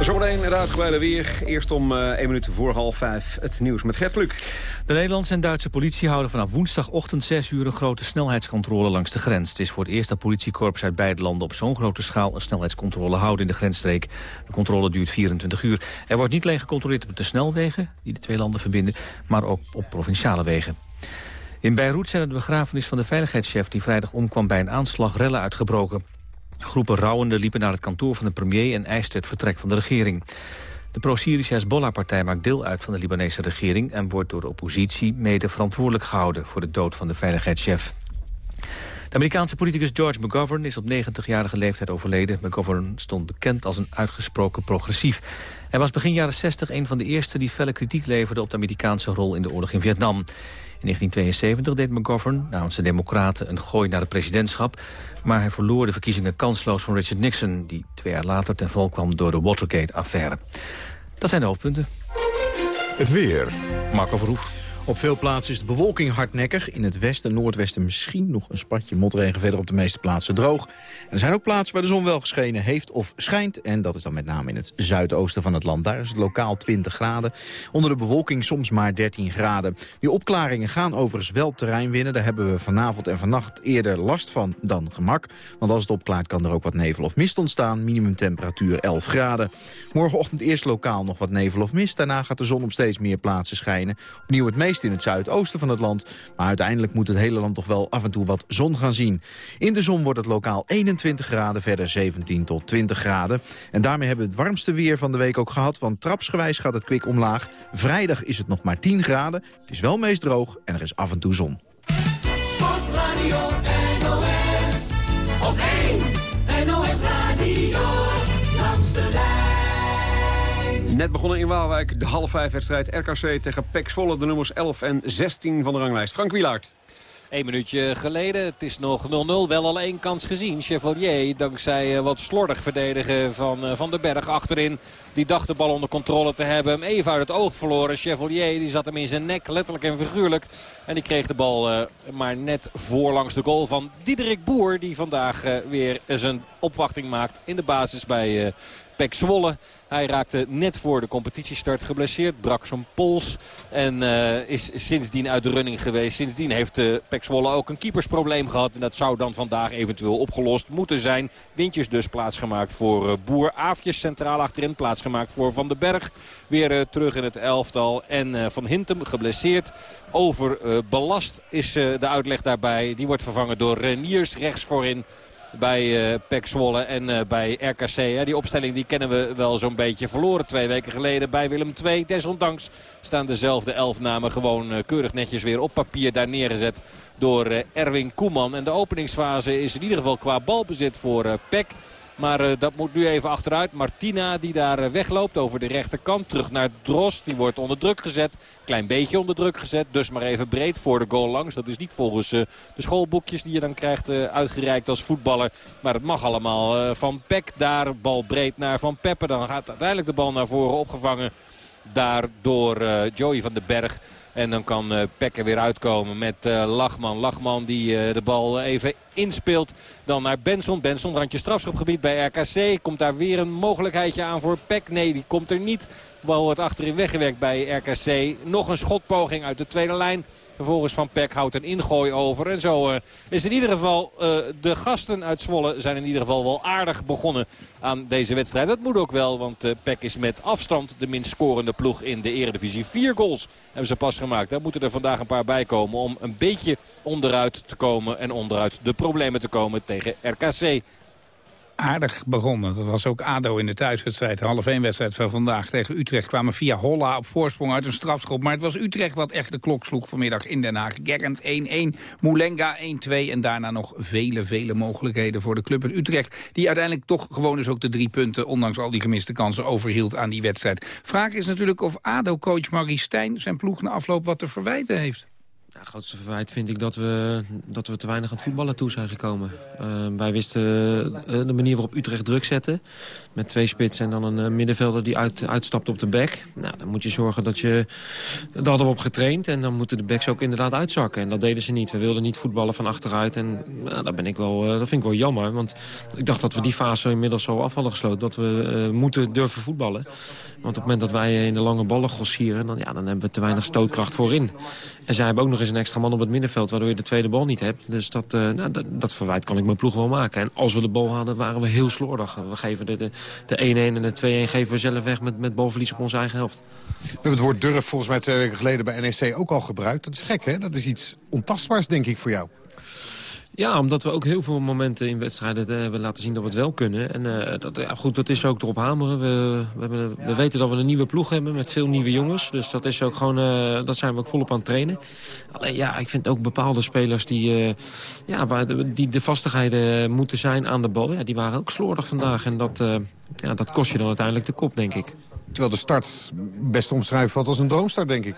Zometeen het uitgebreide weer. Eerst om eh 1 minuut voor half vijf het nieuws met Gert Kluk. De Nederlandse en Duitse politie houden vanaf woensdagochtend 6 uur een grote snelheidscontrole langs de grens. Het is voor het eerst dat politiekorps uit beide landen op zo'n grote schaal een snelheidscontrole houden in de grensstreek. De controle duurt 24 uur. Er wordt niet alleen gecontroleerd op de snelwegen die de twee landen verbinden, maar ook op provinciale wegen. In Beirut zijn de begrafenis van de veiligheidschef die vrijdag omkwam bij een aanslag rellen uitgebroken. Groepen rouwenden liepen naar het kantoor van de premier en eisten het vertrek van de regering. De pro-Syrische Hezbollah-partij maakt deel uit van de Libanese regering... en wordt door de oppositie mede verantwoordelijk gehouden... voor de dood van de veiligheidschef. De Amerikaanse politicus George McGovern is op 90-jarige leeftijd overleden. McGovern stond bekend als een uitgesproken progressief. Hij was begin jaren 60 een van de eerste die felle kritiek leverde... op de Amerikaanse rol in de oorlog in Vietnam. In 1972 deed McGovern namens de Democraten een gooi naar het presidentschap... maar hij verloor de verkiezingen kansloos van Richard Nixon... die twee jaar later ten val kwam door de Watergate-affaire. Dat zijn de hoofdpunten. Het weer. Marco Verhoef. Op veel plaatsen is de bewolking hardnekkig. In het westen en noordwesten misschien nog een spatje motregen. Verder op de meeste plaatsen droog. En er zijn ook plaatsen waar de zon wel geschenen heeft of schijnt. En dat is dan met name in het zuidoosten van het land. Daar is het lokaal 20 graden. Onder de bewolking soms maar 13 graden. Die opklaringen gaan overigens wel terrein winnen. Daar hebben we vanavond en vannacht eerder last van dan gemak. Want als het opklaart kan er ook wat nevel of mist ontstaan. Minimumtemperatuur 11 graden. Morgenochtend eerst lokaal nog wat nevel of mist. Daarna gaat de zon op steeds meer plaatsen schijnen. Opnieuw het meest in het zuidoosten van het land. Maar uiteindelijk moet het hele land toch wel af en toe wat zon gaan zien. In de zon wordt het lokaal 21 graden, verder 17 tot 20 graden. En daarmee hebben we het warmste weer van de week ook gehad. Want trapsgewijs gaat het kwik omlaag. Vrijdag is het nog maar 10 graden. Het is wel meest droog en er is af en toe zon. Op 1 NOS Radio. Lijn. Net begonnen in Waalwijk de half vijf wedstrijd RKC tegen PEC Zwolle. De nummers 11 en 16 van de ranglijst. Frank Wielaert. Eén minuutje geleden. Het is nog 0-0. Wel al één kans gezien. Chevalier, dankzij eh, wat slordig verdedigen van eh, Van den Berg achterin. Die dacht de bal onder controle te hebben. Hem even uit het oog verloren. Chevalier die zat hem in zijn nek, letterlijk en figuurlijk. En die kreeg de bal eh, maar net voor langs de goal van Diederik Boer. Die vandaag weer zijn opwachting maakt in de basis bij eh, Pek Zwolle. Hij raakte net voor de competitiestart geblesseerd. Brak zijn pols. En eh, is sindsdien uit de running geweest. Sindsdien heeft uh, Pek Zwolle ook een keepersprobleem gehad. En dat zou dan vandaag eventueel opgelost moeten zijn. Windjes dus plaatsgemaakt voor Boer. Aafjes centraal achterin plaatsgemaakt voor Van den Berg. Weer terug in het elftal. En Van Hintem geblesseerd. Overbelast is de uitleg daarbij. Die wordt vervangen door Reniers rechts voorin bij uh, Pek Zwolle en uh, bij RKC. Hè. Die opstelling die kennen we wel zo'n beetje verloren twee weken geleden bij Willem II. Desondanks staan dezelfde elf namen gewoon uh, keurig netjes weer op papier daar neergezet door Erwin Koeman. En de openingsfase is in ieder geval qua balbezit voor Pek. Maar uh, dat moet nu even achteruit. Martina die daar uh, wegloopt over de rechterkant. Terug naar Drost. Die wordt onder druk gezet. Klein beetje onder druk gezet. Dus maar even breed voor de goal langs. Dat is niet volgens uh, de schoolboekjes die je dan krijgt uitgereikt als voetballer. Maar het mag allemaal van Peck. Daar bal breed naar Van Peppe. Dan gaat uiteindelijk de bal naar voren opgevangen. Daar door Joey van den Berg. En dan kan uh, Peck er weer uitkomen met uh, Lachman. Lachman die uh, de bal even inspeelt. Dan naar Benson. Benson randje strafschopgebied bij RKC. Komt daar weer een mogelijkheidje aan voor Peck? Nee, die komt er niet. De bal wordt achterin weggewerkt bij RKC. Nog een schotpoging uit de tweede lijn. Vervolgens Van Peck houdt een ingooi over. En zo uh, is in ieder geval uh, de gasten uit Zwolle zijn in ieder geval wel aardig begonnen aan deze wedstrijd. Dat moet ook wel, want uh, Peck is met afstand de minst scorende ploeg in de eredivisie. Vier goals hebben ze pas gemaakt. Daar moeten er vandaag een paar bij komen om een beetje onderuit te komen. En onderuit de problemen te komen tegen RKC aardig begonnen. Dat was ook ADO in de thuiswedstrijd. De half 1 wedstrijd van vandaag tegen Utrecht kwamen via Holla op voorsprong uit een strafschop. Maar het was Utrecht wat echt de klok sloeg vanmiddag in Den Haag. Gerrand 1-1, Moulenga 1-2 en daarna nog vele, vele mogelijkheden voor de club in Utrecht. Die uiteindelijk toch gewoon dus ook de drie punten, ondanks al die gemiste kansen, overhield aan die wedstrijd. Vraag is natuurlijk of ADO-coach Marie Stijn zijn ploeg na afloop wat te verwijten heeft. Het grootste verwijt vind ik dat we, dat we te weinig aan het voetballen toe zijn gekomen. Uh, wij wisten uh, de manier waarop Utrecht druk zette. Met twee spitsen en dan een uh, middenvelder die uit, uitstapt op de back. Nou, dan moet je zorgen dat je... Daar hadden we op getraind en dan moeten de backs ook inderdaad uitzakken. En dat deden ze niet. We wilden niet voetballen van achteruit. En dat, ben ik wel, dat vind ik wel jammer. Want ik dacht dat we die fase inmiddels zo af hadden gesloten. Dat we moeten durven voetballen. Want op het moment dat wij in de lange ballen grossieren... Dan, ja, dan hebben we te weinig stootkracht voorin. En zij hebben ook nog eens een extra man op het middenveld... waardoor je de tweede bal niet hebt. Dus dat, uh, nou, dat, dat, verwijt kan ik mijn ploeg wel maken. En als we de bal hadden, waren we heel slordig. We geven de 1-1 en de 2-1 geven we zelf weg met, met balverlies op onze eigen helft. We hebben het woord durf volgens mij twee weken geleden bij NEC ook al gebruikt. Dat is gek, hè? Dat is iets ontastbaars, denk ik, voor jou. Ja, omdat we ook heel veel momenten in wedstrijden uh, hebben laten zien dat we het wel kunnen. En uh, dat, ja, goed, dat is ook erop hameren. We, we, hebben, we, weten dat we een nieuwe ploeg hebben met veel nieuwe jongens. Dus dat, is ook gewoon, uh, dat zijn we ook volop aan het trainen. Alleen ja, ik vind ook bepaalde spelers die, ja, waar de, die de vastigheden moeten zijn aan de bal. Ja, die waren ook slordig vandaag. En dat, ja, dat kost je dan uiteindelijk de kop, denk ik. Terwijl de start best omschrijven valt als een droomstart, denk ik.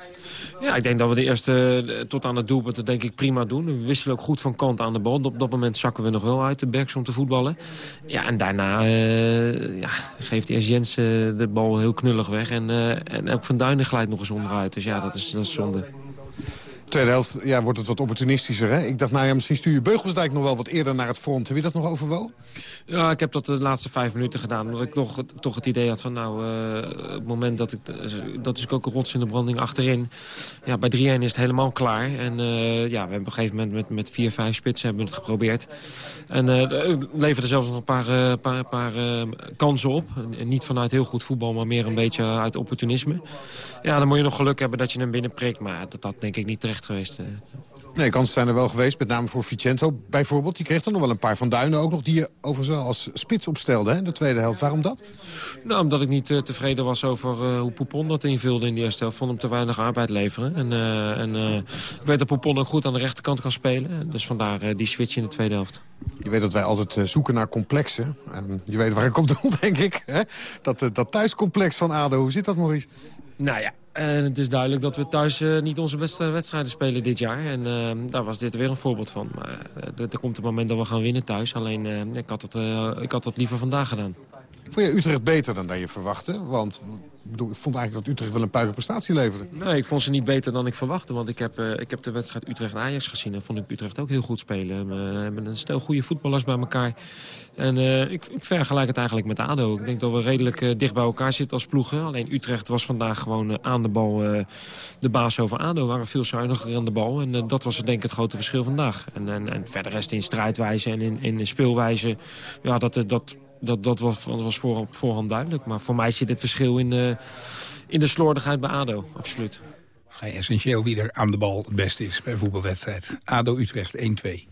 Ja, ik denk dat we de eerste tot aan het doelpunt denk ik prima doen. We wisselen ook goed van kant aan de bal. Op dat moment zakken we nog wel uit de backs om te voetballen. Ja, en daarna uh, ja, geeft eerst Jens de bal heel knullig weg. En, en ook Van Duinen glijdt nog eens onderuit. Dus ja, dat is, dat is zonde. Tweede helft ja, wordt het wat opportunistischer. Hè? Ik dacht, nou ja, misschien stuur je Beugelsdijk nog wel wat eerder naar het front. Heb je dat nog overwogen? Ja, ik heb dat de laatste vijf minuten gedaan. Omdat ik toch, toch het idee had van, nou, uh, het moment dat ik... Dat is ook een rots in de branding achterin. Ja, bij 3-1 is het helemaal klaar. En uh, ja, we hebben op een gegeven moment met, met vier, vijf spitsen hebben we het geprobeerd. En uh, leverde zelfs nog een paar, paar, paar kansen op. En niet vanuit heel goed voetbal, maar meer een beetje uit opportunisme. Ja, dan moet je nog geluk hebben dat je hem binnenprikt. Maar dat had denk ik niet terecht geweest. Nee, kansen zijn er wel geweest. Met name voor Vicento bijvoorbeeld. Die kreeg er nog wel een paar van Duinen ook nog. Die je overigens wel als spits opstelde hè, in de tweede helft. Waarom dat? Nou, omdat ik niet uh, tevreden was over uh, hoe Poupon dat invulde in die eerste helft. Vond hem te weinig arbeid leveren. En, uh, en ik weet dat Poupon ook goed aan de rechterkant kan spelen. Dus vandaar die switch in de tweede helft. Je weet dat wij altijd zoeken naar complexen. En je weet waar ik op doel, [laughs] denk ik. Hè? Dat, dat thuiscomplex van ADO. Hoe zit dat, Maurice? Nou ja, en het is duidelijk dat we thuis uh, niet onze beste wedstrijden spelen dit jaar. En uh, daar was dit weer een voorbeeld van. Maar er komt een moment dat we gaan winnen thuis. Alleen ik, had het, ik had dat liever vandaag gedaan. Vond je Utrecht beter dan dat je verwachtte? Want bedoel, ik vond eigenlijk dat Utrecht wel een puilige prestatie leverde. Nee, ik vond ze niet beter dan ik verwachtte. Want ik heb, uh, ik heb de wedstrijd Utrecht-Ajax gezien. En vond ik Utrecht ook heel goed spelen. We hebben een stel goede voetballers bij elkaar. En uh, ik, ik, vergelijk het eigenlijk met ADO. Ik denk dat we redelijk dicht bij elkaar zitten als ploegen. Alleen Utrecht was vandaag gewoon aan de bal de baas over ADO. We waren veel zuiniger aan de bal. En dat was denk ik het grote verschil vandaag. En, en, en verder rest in strijdwijze en in, in speelwijze... Ja, dat, dat dat, dat was, dat was voor, voorhand duidelijk. Maar voor mij zit het verschil in de, in de slordigheid bij ADO, absoluut essentieel wie er aan de bal het beste is bij een voetbalwedstrijd. ADO Utrecht 1-2.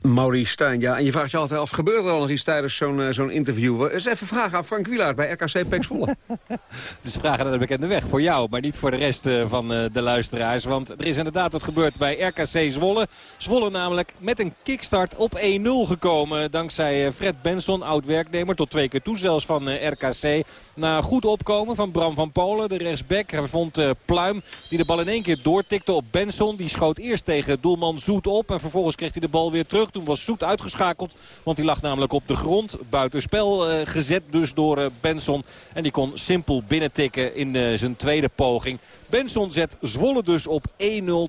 Maurice Stijn, ja. En je vraagt je altijd af, gebeurt er al nog iets tijdens zo'n zo'n interview? Eens even vragen aan Frank Wielaert bij RKC Pek Zwolle. [laughs] Het is vragen naar de bekende weg. Voor jou, maar niet voor de rest uh, van uh, de luisteraars. Want er is inderdaad wat gebeurd bij RKC Zwolle. Zwolle namelijk met een kickstart op 1-0 gekomen. Dankzij Fred Benson, oud-werknemer. Tot twee keer toe zelfs van RKC. Na goed opkomen van Bram van Polen, de rechtsback. Hij vond Pluim, die de bal in één keer door doortikte op Benson. Die schoot eerst tegen doelman Zoet op. En vervolgens kreeg hij de bal weer terug. Toen was Zoet uitgeschakeld. Want die lag namelijk op de grond. Buitenspel uh, gezet dus door uh, Benson. En die kon simpel binnentikken in uh, zijn tweede poging. Benson zet Zwolle dus op 1-0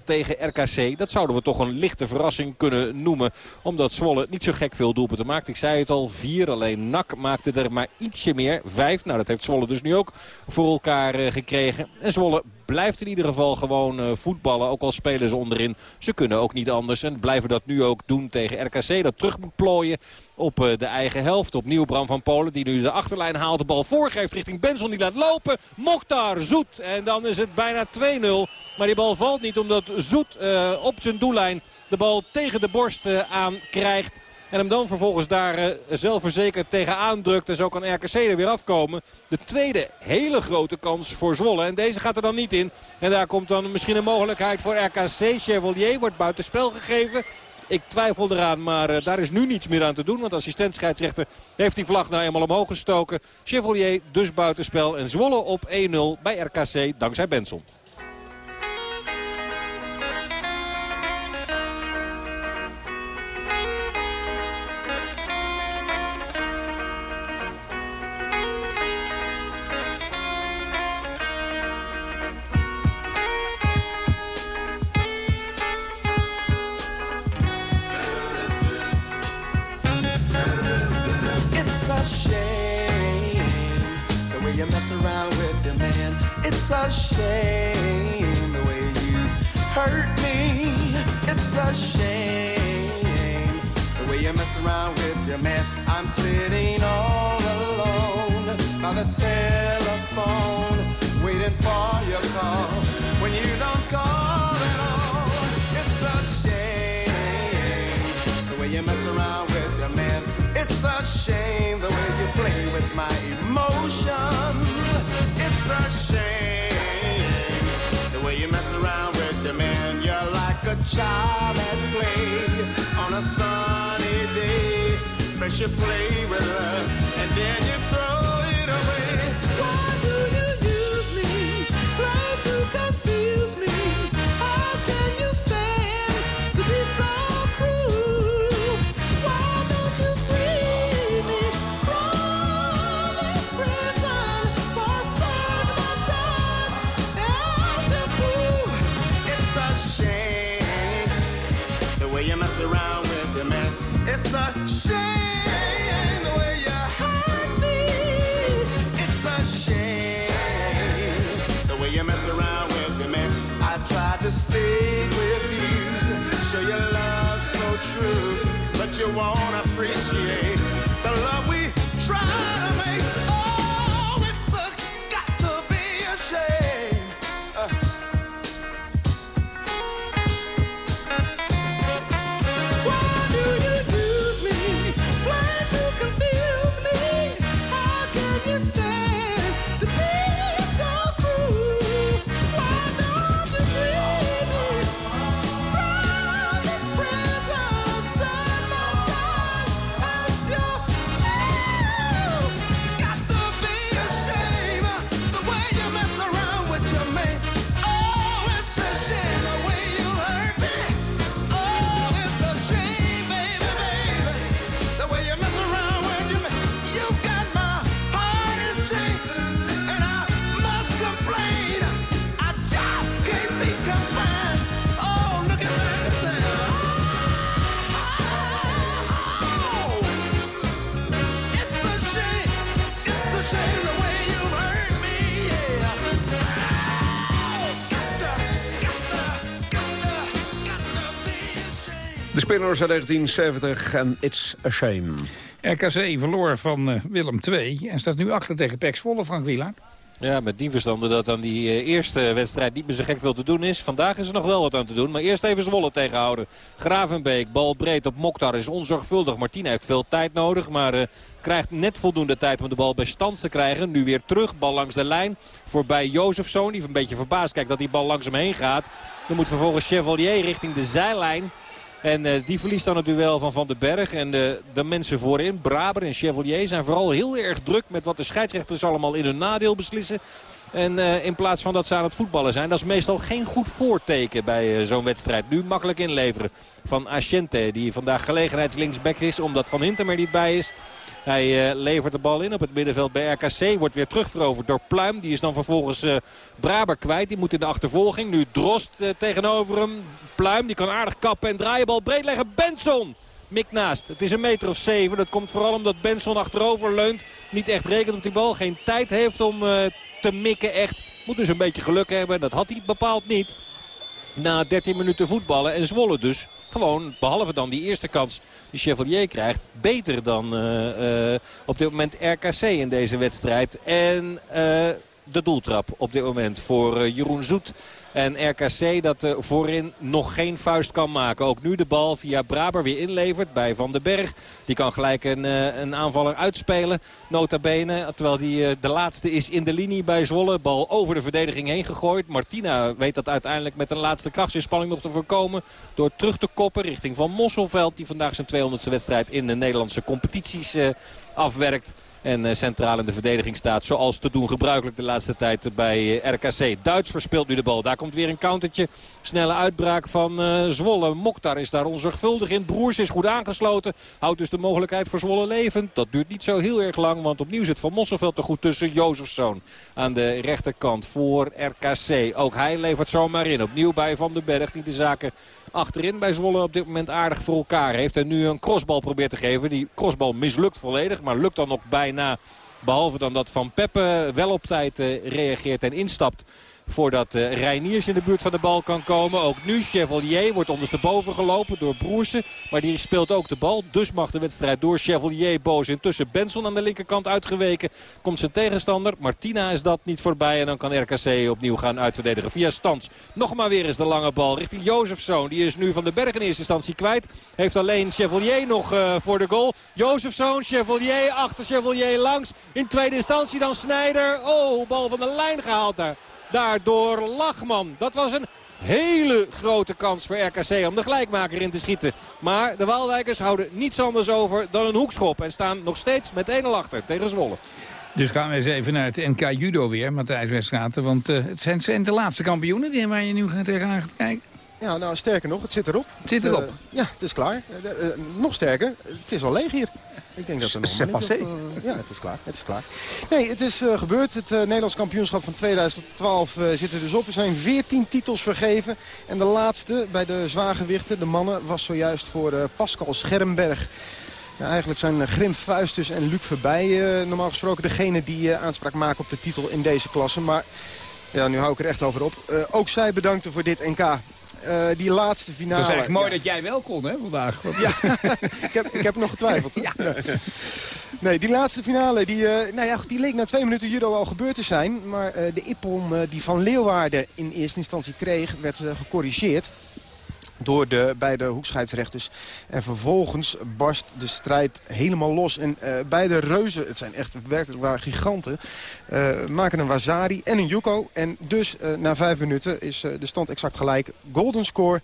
tegen RKC. Dat zouden we toch een lichte verrassing kunnen noemen. Omdat Zwolle niet zo gek veel doelpunten maakt. Ik zei het al, vier. Alleen NAC maakte er maar ietsje meer. Vijf. Nou, dat heeft Zwolle dus nu ook voor elkaar gekregen. En Zwolle blijft in ieder geval gewoon uh, voetballen. Ook al spelen ze onderin. Ze kunnen ook niet anders. En blijven dat nu ook doen tegen RKC. Dat terug moet plooien op uh, de eigen helft. Opnieuw Bram van Polen die nu de achterlijn haalt. De bal voorgeeft richting Benson. Die laat lopen. Mokhtar Zoet. En dan is het bijna 2-0. Maar die bal valt niet omdat Zoet uh, op zijn doellijn de bal tegen de borst aan krijgt. En hem dan vervolgens daar uh, zelfverzekerd tegenaan drukt. En zo kan RKC er weer afkomen. De tweede hele grote kans voor Zwolle. En deze gaat er dan niet in. En daar komt dan misschien een mogelijkheid voor RKC. Chevalier wordt buitenspel gegeven. Ik twijfel eraan, maar uh, daar is nu niets meer aan te doen. Want assistent scheidsrechter heeft die vlag nou eenmaal omhoog gestoken. Chevalier dus buitenspel. En Zwolle op 1-0 bij RKC dankzij Benson. Child at play on a sunny day. First you play with her, and then you you won't appreciate Spinners uit 1970 en It's a Shame. RKC verloor van eh, Willem II en staat nu achter tegen Pek Zwolle, Frank Wielaert. Ja, met die verstande dat aan die eh, eerste wedstrijd niet meer zo gek veel te doen is. Vandaag is er nog wel wat aan te doen. Maar eerst even Zwolle tegenhouden. Gravenbeek, bal breed op Mokhtar is onzorgvuldig. Martina heeft veel tijd nodig, maar eh, krijgt net voldoende tijd om de bal bij stand te krijgen. Nu weer terug, bal langs de lijn. Voorbij Jozefzoon, die een beetje verbaasd kijkt dat die bal langs hem heen gaat. Dan moet vervolgens Chevalier richting de zijlijn. En eh, die verliest dan het duel van Van den Berg. En de, de mensen voorin, Braber en Chevalier, zijn vooral heel erg druk met wat de scheidsrechters allemaal in hun nadeel beslissen. En eh, in plaats van dat ze aan het voetballen zijn. Dat is meestal geen goed voorteken bij eh, zo'n wedstrijd. Nu makkelijk inleveren van Asciente. Die vandaag gelegenheidslinksback is. Omdat Van Hintem er niet bij is. Hij eh, levert de bal in op het middenveld bij RKC. Wordt weer terugveroverd door Pluim. Die is dan vervolgens eh, Braber kwijt. Die moet in de achtervolging. Nu Drost eh, tegenover hem. Pluim die kan aardig kappen en draaien. Bal breed leggen. Benson! Mik naast. Het is een meter of zeven. Dat komt vooral omdat Benson achterover leunt. Niet echt rekent op die bal. Geen tijd heeft om te mikken echt. Moet dus een beetje geluk hebben. Dat had hij bepaald niet. Na 13 minuten voetballen. En Zwolle dus gewoon, behalve dan die eerste kans die Chevalier krijgt... beter dan eh, eh, op dit moment RKC in deze wedstrijd. En eh, de doeltrap op dit moment voor eh, Jeroen Zoet. En RKC dat eh, voorin nog geen vuist kan maken. Ook nu de bal via Braber weer inlevert bij Van den Berg. Die kan gelijk een, eh, een aanvaller uitspelen. Nota bene, terwijl die de laatste is in de linie bij Zwolle. Bal over de verdediging heen gegooid. Martina weet dat uiteindelijk met een laatste krachtsinspanning nog te voorkomen. Door terug te koppen richting Van Mosselveld. Die vandaag zijn 200ste wedstrijd in de Nederlandse competities afwerkt. En eh, centraal in de verdediging staat zoals te doen gebruikelijk de laatste tijd bij eh, RKC. Duits verspeelt nu de bal. Daar komt weer een countertje. Snelle uitbraak van eh, Zwolle. Mokhtar is daar onzorgvuldig in. Broers is goed aangesloten. Houdt dus de mogelijkheid voor Zwolle levend. Dat duurt niet zo heel erg lang. Want opnieuw zit Van Mosselveld er goed tussen. Jozefzoon aan de rechterkant voor RKC. Ook hij levert zomaar in. Opnieuw bij Van den Berg die de zaken achterin bij Zwolle op dit moment aardig voor elkaar heeft. En nu een crossbal probeert te geven. Die crossbal mislukt volledig. Maar lukt dan nog bijna. Behalve dan dat Van Peppe wel op tijd eh, reageert en instapt. Voordat uh, Reiniers in de buurt van de bal kan komen. Ook nu Chevalier wordt ondersteboven gelopen door Broersen. Maar die speelt ook de bal. Dus mag de wedstrijd door. Chevalier boos intussen. Benson aan de linkerkant uitgeweken. Komt zijn tegenstander. Martina is dat niet voorbij. En dan kan RKC opnieuw gaan uitverdedigen via Stans. Nog maar weer eens de lange bal richting Jozefzoon. Die is nu van de berg in eerste instantie kwijt. Heeft alleen Chevalier nog uh, voor de goal. Jozefzoon, Chevalier, achter Chevalier langs. In tweede instantie dan Snijder. Oh, bal van de lijn gehaald daar. Daardoor Lachman. Dat was een hele grote kans voor RKC om de gelijkmaker in te schieten. Maar de Waalwijkers houden niets anders over dan een hoekschop. En staan nog steeds met 1-0 achter tegen Zwolle. Dus gaan we eens even naar het NK Judo weer, Matthijs Westraten. Want uh, het zijn, zijn de laatste kampioenen die, waar je nu tegenaan gaat kijken. Ja, nou sterker nog, het zit erop. Het zit erop. Eh, ja, het is klaar. Eh, eh, nog sterker, het is al leeg hier. Ik denk dat er nog een passé. ja, het is klaar. Het is klaar. Nee, het is gebeurd. Het Nederlands kampioenschap van 2012 eh, zit er dus op. Er zijn 14 titels vergeven. En de laatste bij de zwaargewichten, de mannen, was zojuist voor Pascal Schermberg. Ja, eigenlijk zijn Grim Fuistus en Luc Verbij normaal gesproken degene die aanspraak maken op de titel in deze klasse. Maar ja, nu hou ik er echt over op. Ook zij bedankten voor dit NK. Eh, die laatste Het finale. was eigenlijk mooi ja. dat jij wel kon, hè, vandaag. [laughs] Ja, [laughs] ik heb, ik heb nog getwijfeld. Ja. Nee, die laatste finale, die, eh, nou ja, die leek na twee minuten judo al gebeurd te zijn. Maar eh, de ippon die Van Leeuwarden in eerste instantie kreeg, werd gecorrigeerd door de beide hoekscheidsrechters. En vervolgens barst de strijd helemaal los. En eh, beide reuzen, het zijn echt werkelijk waar giganten, eh, maken een Wazari en een Yuko. En dus eh, na vijf minuten is de stand exact gelijk. Golden score.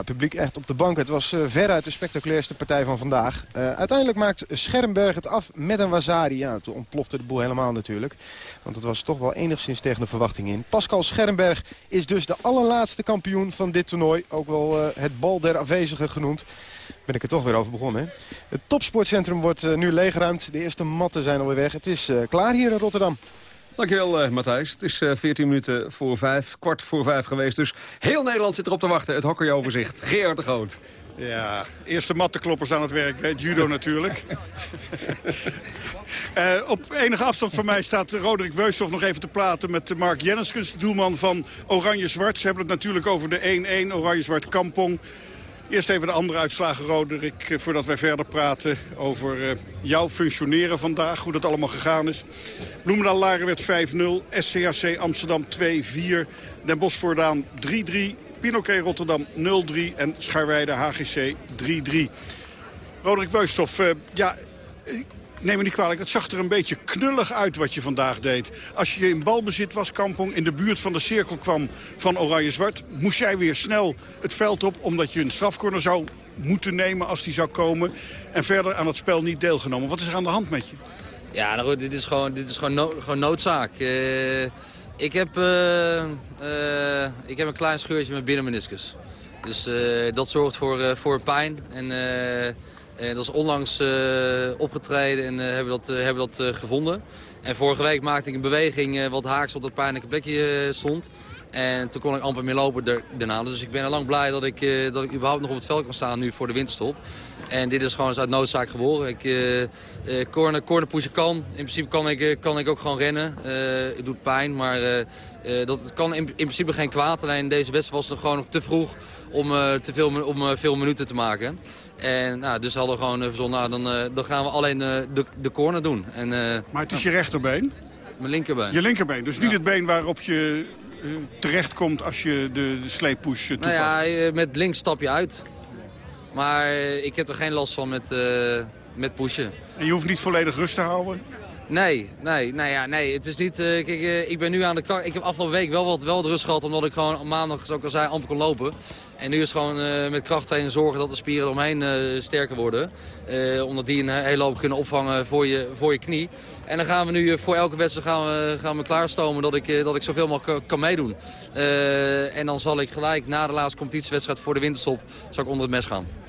Publiek echt op de bank. Het was eh, veruit de spectaculairste partij van vandaag. Eh, uiteindelijk maakt Schermberg het af met een Wazari. Ja, toen ontplofte de boel helemaal natuurlijk. Want het was toch wel enigszins tegen de verwachting in. Pascal Schermberg is dus de allerlaatste kampioen van dit toernooi. Ook wel eh, het bal der afwezigen genoemd. Ben ik er toch weer over begonnen. Hè? Het topsportcentrum wordt nu leeggeruimd. De eerste matten zijn alweer weg. Het is klaar hier in Rotterdam. Dankjewel, eh, Matthijs. Het is eh 14 minuten voor vijf, kwart voor vijf geweest. Dus heel Nederland zit erop te wachten. Het hockeyoverzicht. [laughs] Gerard de Groot. Ja, eerste mattenkloppers aan het werk bij het judo natuurlijk. [laughs] Eh, op enige afstand van mij staat Roderick Weushoff nog even te praten met Mark Jenniskens, de doelman van Oranje-Zwart. Ze hebben het natuurlijk over de 1-1 Oranje-Zwart Kampong. Eerst even de andere uitslagen, Roderick, eh, voordat wij verder praten over eh, jouw functioneren vandaag, hoe dat allemaal gegaan is. Bloemendaal-Laren werd 5-0, SCHC Amsterdam 2-4, Den Bosch Voordaan 3-3, Pinoquet Rotterdam 0-3 en Scharweide HGC 3-3. Roderick Weushoff, eh, ja, neem me niet kwalijk, het zag er een beetje knullig uit wat je vandaag deed. Als je in balbezit was, Kampong, in de buurt van de cirkel kwam van Oranje-Zwart... moest jij weer snel het veld op, omdat je een strafcorner zou moeten nemen als die zou komen. En verder aan het spel niet deelgenomen. Wat is er aan de hand met je? Ja, nou dit is gewoon, dit is gewoon, gewoon noodzaak. Eh, ik, heb, eh, eh, ik heb een klein scheurtje met binnenmeniscus. Dus dat zorgt voor, voor pijn. En eh, dat is onlangs eh, opgetreden en eh, hebben we dat, hebben dat gevonden. En vorige week maakte ik een beweging wat haaks op dat pijnlijke plekje stond. En toen kon ik amper meer lopen daarna. Dus ik ben al lang blij dat ik, dat ik überhaupt nog op het veld kan staan nu voor de winterstop. En dit is gewoon eens uit noodzaak geboren. Ik, eh, eh, corner, corner pushen kan. In principe kan ik, kan ik ook gewoon rennen. Het doet pijn, maar dat kan in, in principe geen kwaad. Alleen deze wedstrijd was gewoon nog te vroeg om, te veel, om veel minuten te maken. En nou, dus hadden we gewoon uh, verzonnen, nou, dan, eh, dan gaan we alleen eh, de, de corner doen. En, eh, Maar het is je rechterbeen? Mijn linkerbeen. Je linkerbeen, dus niet het been waarop je eh, terechtkomt als je de, de sleeppush eh, toepast. Nou ja, eh, met links stap je uit. Maar eh, ik heb er geen last van met, eh, met pushen. En je hoeft niet volledig rust te houden? Nee, nee, nou ja, nee. Het is niet. eh, ik ben nu aan de kracht. Ik heb afgelopen week wel wat, wel rust gehad, omdat ik gewoon maandag, zoals al zei, amper kon lopen. En nu is gewoon eh, met krachttraining zorgen dat de spieren eromheen eh, sterker worden. Omdat die een hele hoop kunnen opvangen voor je, voor je knie. En dan gaan we nu voor elke wedstrijd gaan we, gaan we klaarstomen dat ik, dat ik zoveel mogelijk kan, kan meedoen. En dan zal ik gelijk na de laatste competitiewedstrijd voor de winterstop zal ik onder het mes gaan.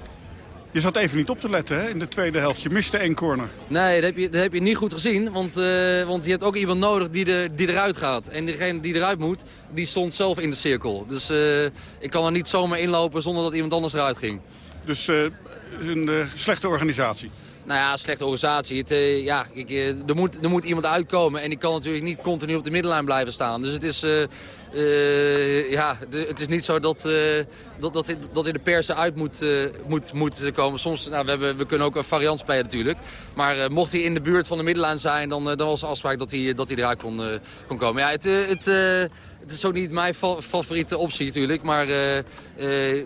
Je zat even niet op te letten hè, in de tweede helft. Je miste één corner. Nee, dat heb je, dat heb je niet goed gezien. Want, eh, want je hebt ook iemand nodig die, er, die eruit gaat. En degene die eruit moet, die stond zelf in de cirkel. Dus eh, ik kan er niet zomaar inlopen zonder dat iemand anders eruit ging. Dus eh, een slechte organisatie. Nou ja, slechte organisatie. Het, eh, ja, ik, eh, er, moet, er moet iemand uitkomen. En ik kan natuurlijk niet continu op de middenlijn blijven staan. Dus het is, eh, ja, het is niet zo dat, dat, dat, dat in de pers uit moet, moet, moet komen. Soms, nou, we, hebben, we kunnen ook een variant spelen natuurlijk. Maar mocht hij in de buurt van de middenlijn zijn, dan, dan was de afspraak dat hij, dat hij eruit kon, kon komen. Ja, het, het, het is ook niet mijn fa- favoriete optie natuurlijk. Maar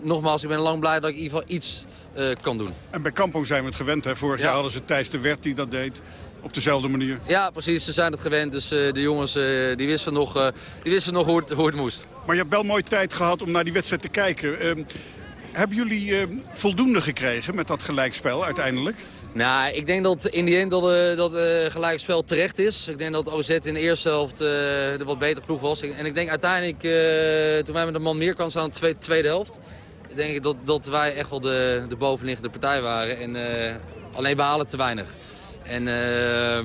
nogmaals, ik ben lang blij dat ik in ieder geval iets eh, kan doen. En bij Kampong zijn we het gewend. Hè. Vorig jaar hadden ze Thijs de Wert die dat deed. Op dezelfde manier. Ja, precies. Ze zijn het gewend. Dus eh, de jongens eh, die wisten nog, die wisten nog hoe, het, hoe het moest. Maar je hebt wel mooi tijd gehad om naar die wedstrijd te kijken. Ehm, hebben jullie eh, voldoende gekregen met dat gelijkspel uiteindelijk? Nou, ik denk dat in die end dat, eh, dat gelijkspel terecht is. Ik denk dat OZ in de eerste helft eh, de wat betere ploeg was. En ik denk uiteindelijk, toen wij met een man meer kans aan de tweede helft... denk ik dat, dat wij echt wel de, de bovenliggende partij waren. En eh, alleen we halen te weinig. En, eh,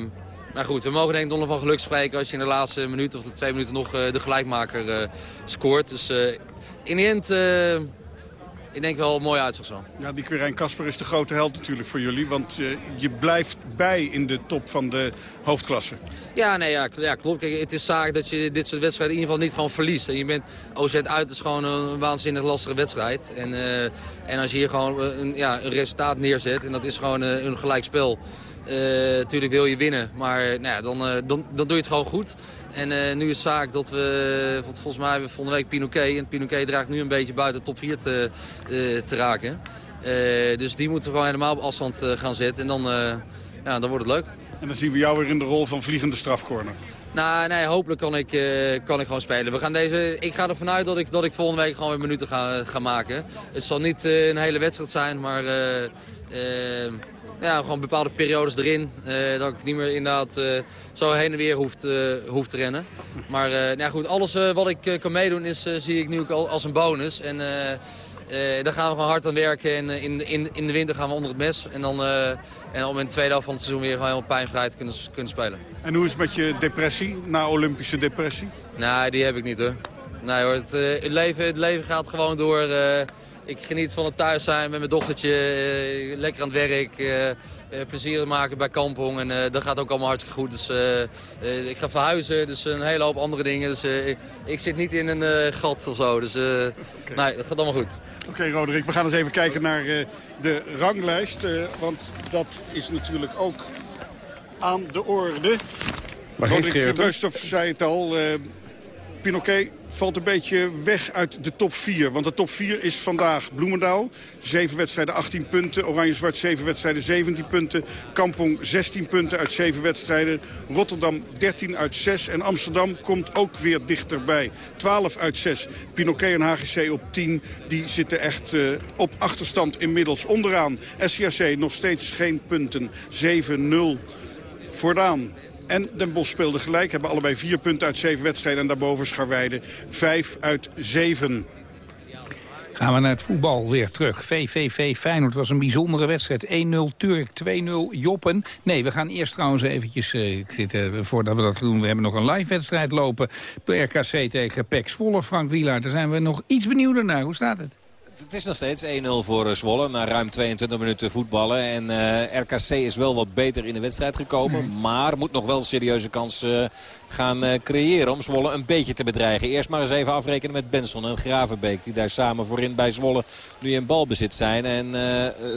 maar goed, we mogen denk ik nog van geluk spreken als je in de laatste minuut of de twee minuten nog eh, de gelijkmaker scoort. Dus in die end, ik denk wel een mooi uitzicht zo. Ja, die Quirijn Kasper is de grote held natuurlijk voor jullie. Want eh, je blijft bij in de top van de hoofdklasse. Ja, nee, ja, ja, klopt. Kijk, het is zaak dat je dit soort wedstrijden in ieder geval niet gewoon verliest. En je bent OZ uit is gewoon een waanzinnig lastige wedstrijd. En, eh, en als je hier gewoon eh, een, ja, een resultaat neerzet, en dat is gewoon eh, een gelijk spel. eh, natuurlijk wil je winnen, maar nou ja, dan, dan, dan doe je het gewoon goed. En eh, nu is zaak dat we, want volgens mij hebben we volgende week Pinoquet. En Pinoquet draagt nu een beetje buiten de top 4 te, eh, te raken. Eh, dus die moeten we gewoon helemaal op afstand gaan zetten. En dan, ja, dan wordt het leuk. En dan zien we jou weer in de rol van vliegende strafcorner. Nou, nee, hopelijk kan ik, kan ik gewoon spelen. We gaan deze, ik ga ervan uit dat ik, dat ik volgende week gewoon weer minuten ga, ga maken. Het zal niet een hele wedstrijd zijn, maar ja, gewoon bepaalde periodes erin. eh, dat ik niet meer inderdaad eh, zo heen en weer hoef te, hoef te rennen. Maar eh, nou ja, goed, alles eh, wat ik eh, kan meedoen is, eh, zie ik nu ook al als een bonus. En eh, eh, daar gaan we gewoon hard aan werken. En eh, in, in, in de winter gaan we onder het mes. En dan eh, en om in de tweede helft van het seizoen weer gewoon helemaal pijnvrij te kunnen, kunnen spelen. En hoe is het met je depressie, na Olympische depressie? Nee, die heb ik niet hoor. Nee hoor, het, eh, het, leven, het leven gaat gewoon door. Ik geniet van het thuis zijn met mijn dochtertje, eh, lekker aan het werk, eh, eh, plezier maken bij Kampong. En eh, dat gaat ook allemaal hartstikke goed. Dus ik ga verhuizen, dus een hele hoop andere dingen. Dus eh, ik, ik zit niet in een eh, gat of zo. Dus eh, nee, het gaat allemaal goed. Oké, Roderick, we gaan eens even kijken naar eh, de ranglijst. eh, want dat is natuurlijk ook aan de orde. Heeft Roderick zei het al. Pinoquet valt een beetje weg uit de top 4. Want de top 4 is vandaag Bloemendaal. 7 wedstrijden, 18 punten. Oranje-Zwart 7 wedstrijden, 17 punten. Kampong 16 punten uit 7 wedstrijden. Rotterdam 13 uit 6. En Amsterdam komt ook weer dichterbij. 12 uit 6. Pinoquet en HGC op 10. Die zitten echt eh, op achterstand inmiddels. Onderaan SCAC nog steeds geen punten. 7-0 Voordaan en Den Bosch speelden gelijk. Hebben allebei vier punten uit zeven wedstrijden. En daarboven Scharweide vijf uit zeven. Gaan we naar het voetbal weer terug. VVV Feyenoord was een bijzondere wedstrijd. 1-0 Turk, 2-0 Joppen. Nee, we gaan eerst trouwens eventjes eh, zitten, voordat we dat doen. We hebben nog een live wedstrijd lopen. RKC tegen PEC Zwolle, Frank Wielaar. Daar zijn we nog iets benieuwder naar. Hoe staat het? Het is nog steeds 1-0 voor eh, Zwolle na ruim 22 minuten voetballen. En eh, RKC is wel wat beter in de wedstrijd gekomen. Maar moet nog wel een serieuze kans eh, gaan creëren om Zwolle een beetje te bedreigen. Eerst maar eens even afrekenen met Benson en Gravenbeek. Die daar samen voorin bij Zwolle nu in balbezit zijn. En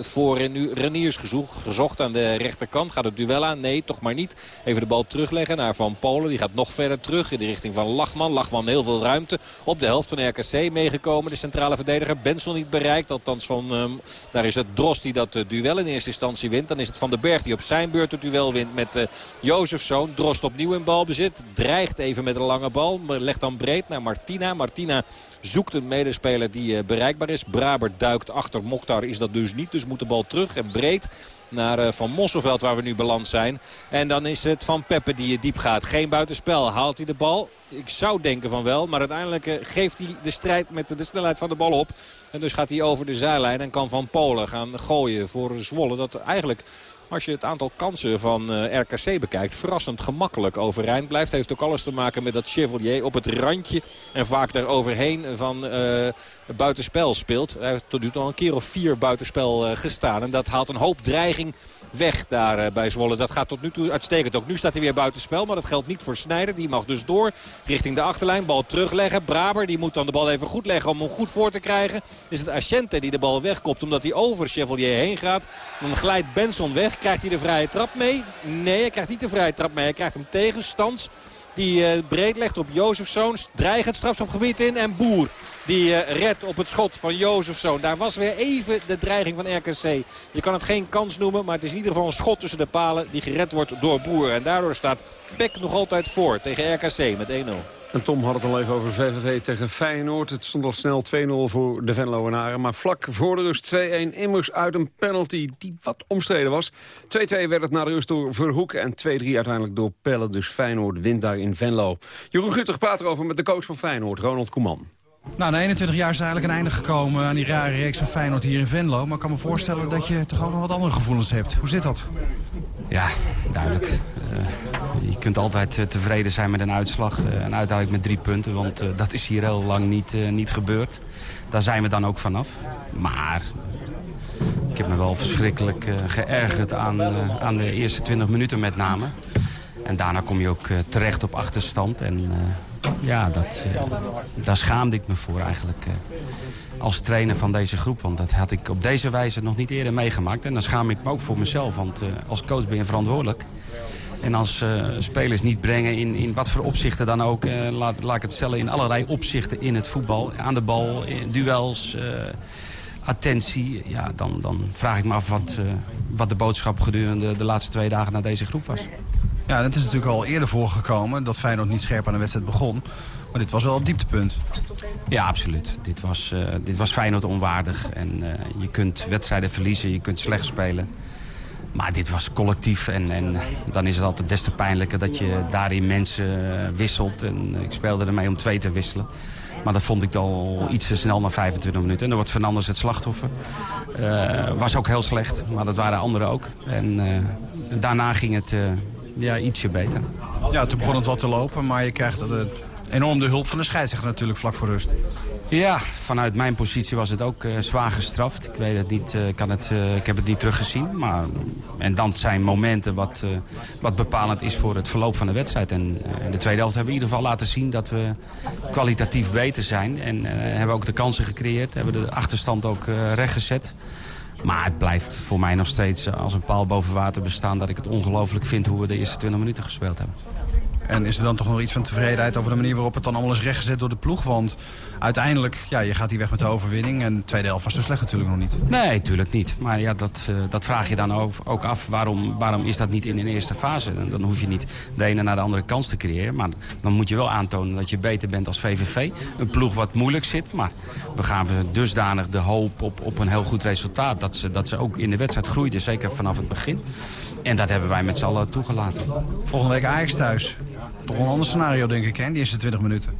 voorin nu Reniers gezocht, gezocht aan de rechterkant. Gaat het duel aan? Nee, toch maar niet. Even de bal terugleggen naar Van Polen. Die gaat nog verder terug in de richting van Lachman. Lachman heel veel ruimte op de helft van RKC meegekomen. De centrale verdediger Benson niet bereikt. Althans, van, ehm, daar is het Drost die dat eh, duel in eerste instantie wint. Dan is het Van den Berg die op zijn beurt het duel wint met uh, Jozefzoon. Drost opnieuw in balbezit. Dreigt even met een lange bal. Maar legt dan breed naar Martina. Martina zoekt een medespeler die uh, bereikbaar is. Braber duikt achter. Mokhtar is dat dus niet. Dus moet de bal terug en breed naar uh, Van Mosselveld waar we nu beland zijn. En dan is het Van Peppe die diep gaat. Geen buitenspel. Haalt hij de bal? Ik zou denken van wel. Maar uiteindelijk geeft hij de strijd met de snelheid van de bal op. En dus gaat hij over de zijlijn en kan Van Polen gaan gooien voor Zwolle. Dat eigenlijk... Als je het aantal kansen van uh, RKC bekijkt, verrassend gemakkelijk overeind blijft. Heeft ook alles te maken met dat Chevalier op het randje en vaak daar overheen van uh, buitenspel speelt. Hij heeft tot nu toe al een keer of vier buitenspel uh, gestaan. En dat haalt een hoop dreiging weg daar uh, bij Zwolle. Dat gaat tot nu toe uitstekend ook. Nu staat hij weer buitenspel, maar dat geldt niet voor Snijder. Die mag dus door richting de achterlijn. Bal terugleggen. Braber die moet dan de bal even goed leggen om hem goed voor te krijgen. Is het Asciente die de bal wegkopt omdat hij over Chevalier heen gaat. Dan glijdt Benson weg. Krijgt hij de vrije trap mee? Nee, hij krijgt niet de vrije trap mee. Hij krijgt hem tegen. Stans die uh, breed legt op Jozefzoon. Dreigt het strafstopgebied in. En Boer die uh, redt op het schot van Jozefzoon. Daar was weer even de dreiging van RKC. Je kan het geen kans noemen, maar het is in ieder geval een schot tussen de palen die gered wordt door Boer. En daardoor staat Peck nog altijd voor tegen RKC met 1-0. En Tom had het al even over VVV tegen Feyenoord. Het stond al snel 2-0 voor de Venloenaren. Maar vlak voor de rust 2-1 immers uit een penalty die wat omstreden was. 2-2 werd het na de rust door Verhoek en 2-3 uiteindelijk door Pelle. Dus Feyenoord wint daar in Venlo. Jeroen Gutter praat erover met de coach van Feyenoord, Ronald Koeman. Nou, na 21 jaar is eigenlijk een einde gekomen aan die rare reeks van Feyenoord hier in Venlo. Maar ik kan me voorstellen dat je toch ook nog wat andere gevoelens hebt. Hoe zit dat? Ja, duidelijk. Uh, je kunt altijd uh, tevreden zijn met een uitslag. Uh, en uiteindelijk met drie punten, want dat is hier heel lang niet, niet gebeurd. Daar zijn we dan ook vanaf. Maar ik heb me wel verschrikkelijk geërgerd aan, aan de eerste 20 minuten met name. En daarna kom je ook terecht op achterstand. En ja, dat, daar schaamde ik me voor eigenlijk als trainer van deze groep. Want dat had ik op deze wijze nog niet eerder meegemaakt. En dan schaam ik me ook voor mezelf, want uh, als coach ben je verantwoordelijk. En als spelers niet brengen in, in wat voor opzichten dan ook... Laat, laat ik het stellen, in allerlei opzichten in het voetbal. Aan de bal, in duels, attentie. Ja, dan, dan vraag ik me af wat, wat de boodschap gedurende de laatste twee dagen naar deze groep was. Ja, het is natuurlijk al eerder voorgekomen dat Feyenoord niet scherp aan de wedstrijd begon. Maar dit was wel het dieptepunt. Ja, absoluut. Dit was, uh, dit was Feyenoord onwaardig. En uh, je kunt wedstrijden verliezen, je kunt slecht spelen. Maar dit was collectief en, en dan is het altijd des te pijnlijker dat je daarin mensen wisselt. En ik speelde ermee om twee te wisselen. Maar dat vond ik al iets te snel na 25 minuten. En dan wordt Fernandes het slachtoffer. Was ook heel slecht, maar dat waren anderen ook. En daarna ging het ja, ietsje beter. Ja, toen begon het wat te lopen, maar je krijgt enorm de hulp van de scheidsrechter natuurlijk vlak voor rust. Ja, vanuit mijn positie was het ook uh, zwaar gestraft. Ik weet het niet, uh, kan het, uh, ik heb het niet teruggezien. Maar, en dan zijn momenten wat, wat bepalend is voor het verloop van de wedstrijd. En in de tweede helft hebben we in ieder geval laten zien dat we kwalitatief beter zijn. En hebben ook de kansen gecreëerd. Hebben de achterstand ook rechtgezet. Maar het blijft voor mij nog steeds als een paal boven water bestaan... dat ik het ongelooflijk vind hoe we de eerste 20 minuten gespeeld hebben. En is er dan toch nog iets van tevredenheid over de manier waarop het dan allemaal is rechtgezet door de ploeg? Want uiteindelijk, ja, je gaat hier weg met de overwinning. En de tweede helft was zo slecht natuurlijk nog niet. Nee, natuurlijk niet. Maar ja, dat, uh, dat vraag je dan ook, ook af. Waarom, waarom is dat niet in een eerste fase? Dan hoef je niet de ene naar de andere kans te creëren. Maar dan moet je wel aantonen dat je beter bent als VVV. Een ploeg wat moeilijk zit. Maar we gaan dusdanig de hoop op, op een heel goed resultaat. Dat ze, dat ze ook in de wedstrijd groeiden. Zeker vanaf het begin. En dat hebben wij met z'n allen toegelaten. Volgende week Ajax thuis. Toch een ander scenario, denk ik, hè, die eerste 20 minuten.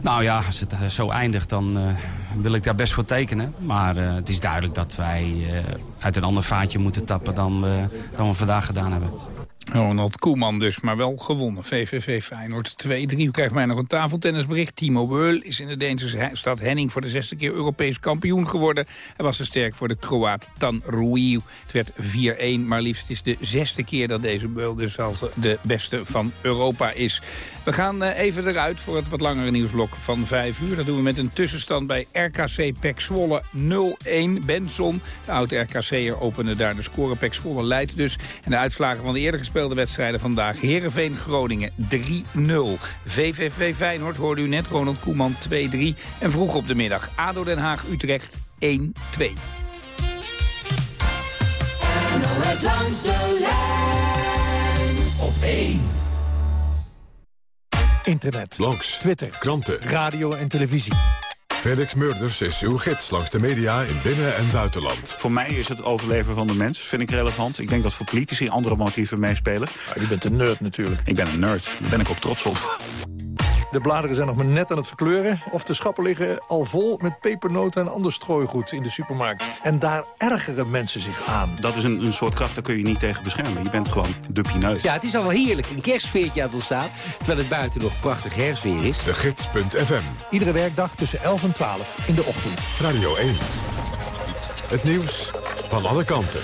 Nou ja, als het zo eindigt, dan uh, wil ik daar best voor tekenen. Maar uh, het is duidelijk dat wij uit een ander vaatje moeten tappen dan dan we vandaag gedaan hebben. Ronald Koeman dus, maar wel gewonnen. VVV Feyenoord 2-3. U krijgt mij nog een tafeltennisbericht. Timo Beul is in de Deense stad Henning voor de zesde keer Europees kampioen geworden. Hij was te sterk voor de Kroaat Tan Rui. Het werd 4-1, maar liefst is de zesde keer dat deze Beul dus als de beste van Europa is. We gaan even eruit voor het wat langere nieuwsblok van 5 uur. Dat doen we met een tussenstand bij RKC Pek Zwolle 0-1. Benson, de oud-RKC'er, opende daar de score. Pek Zwolle leidt dus. En de uitslagen van de eerder gespeelde wedstrijden vandaag. Heerenveen Groningen 3-0. VVV Feyenoord hoorde u net. Ronald Koeman 2-3. En vroeg op de middag ADO Den Haag Utrecht 1-2. langs de lijn op 1. Internet, blogs, Twitter, kranten, radio en televisie. Felix Murders is uw gids langs de media in binnen- en buitenland. Voor mij is het overleven van de mens, vind ik relevant. Ik denk dat voor politici andere motieven meespelen. Ja, je bent een nerd natuurlijk. Ik ben een nerd, daar ben ik ook trots op. De bladeren zijn nog maar net aan het verkleuren. Of de schappen liggen al vol met pepernoten en ander strooigoed in de supermarkt. En daar ergeren mensen zich aan. Dat is een, een soort kracht, daar kun je niet tegen beschermen. Je bent gewoon de pineut. Ja, het is al wel heerlijk. Een kerstfeertje aan het ontstaan. Terwijl het buiten nog prachtig herfstweer is. De Gids.fm. Iedere werkdag tussen 11 en 12 in de ochtend. Radio 1. Het nieuws van alle kanten.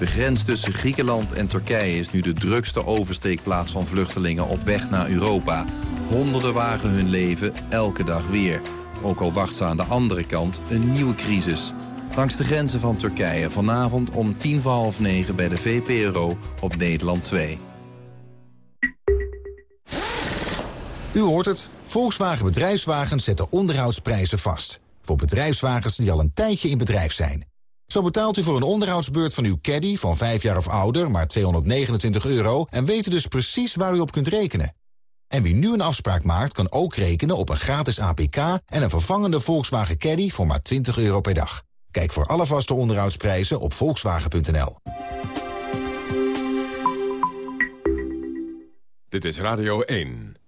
De grens tussen Griekenland en Turkije is nu de drukste oversteekplaats van vluchtelingen op weg naar Europa. Honderden wagen hun leven elke dag weer. Ook al wacht ze aan de andere kant een nieuwe crisis. Langs de grenzen van Turkije vanavond om tien voor half negen bij de VPRO op Nederland 2. U hoort het. Volkswagen Bedrijfswagens zetten onderhoudsprijzen vast. Voor bedrijfswagens die al een tijdje in bedrijf zijn. Zo betaalt u voor een onderhoudsbeurt van uw caddy van 5 jaar of ouder maar 229 euro... en weet dus precies waar u op kunt rekenen. En wie nu een afspraak maakt, kan ook rekenen op een gratis APK... en een vervangende Volkswagen Caddy voor maar 20 euro per dag. Kijk voor alle vaste onderhoudsprijzen op volkswagen.nl. Dit is Radio 1.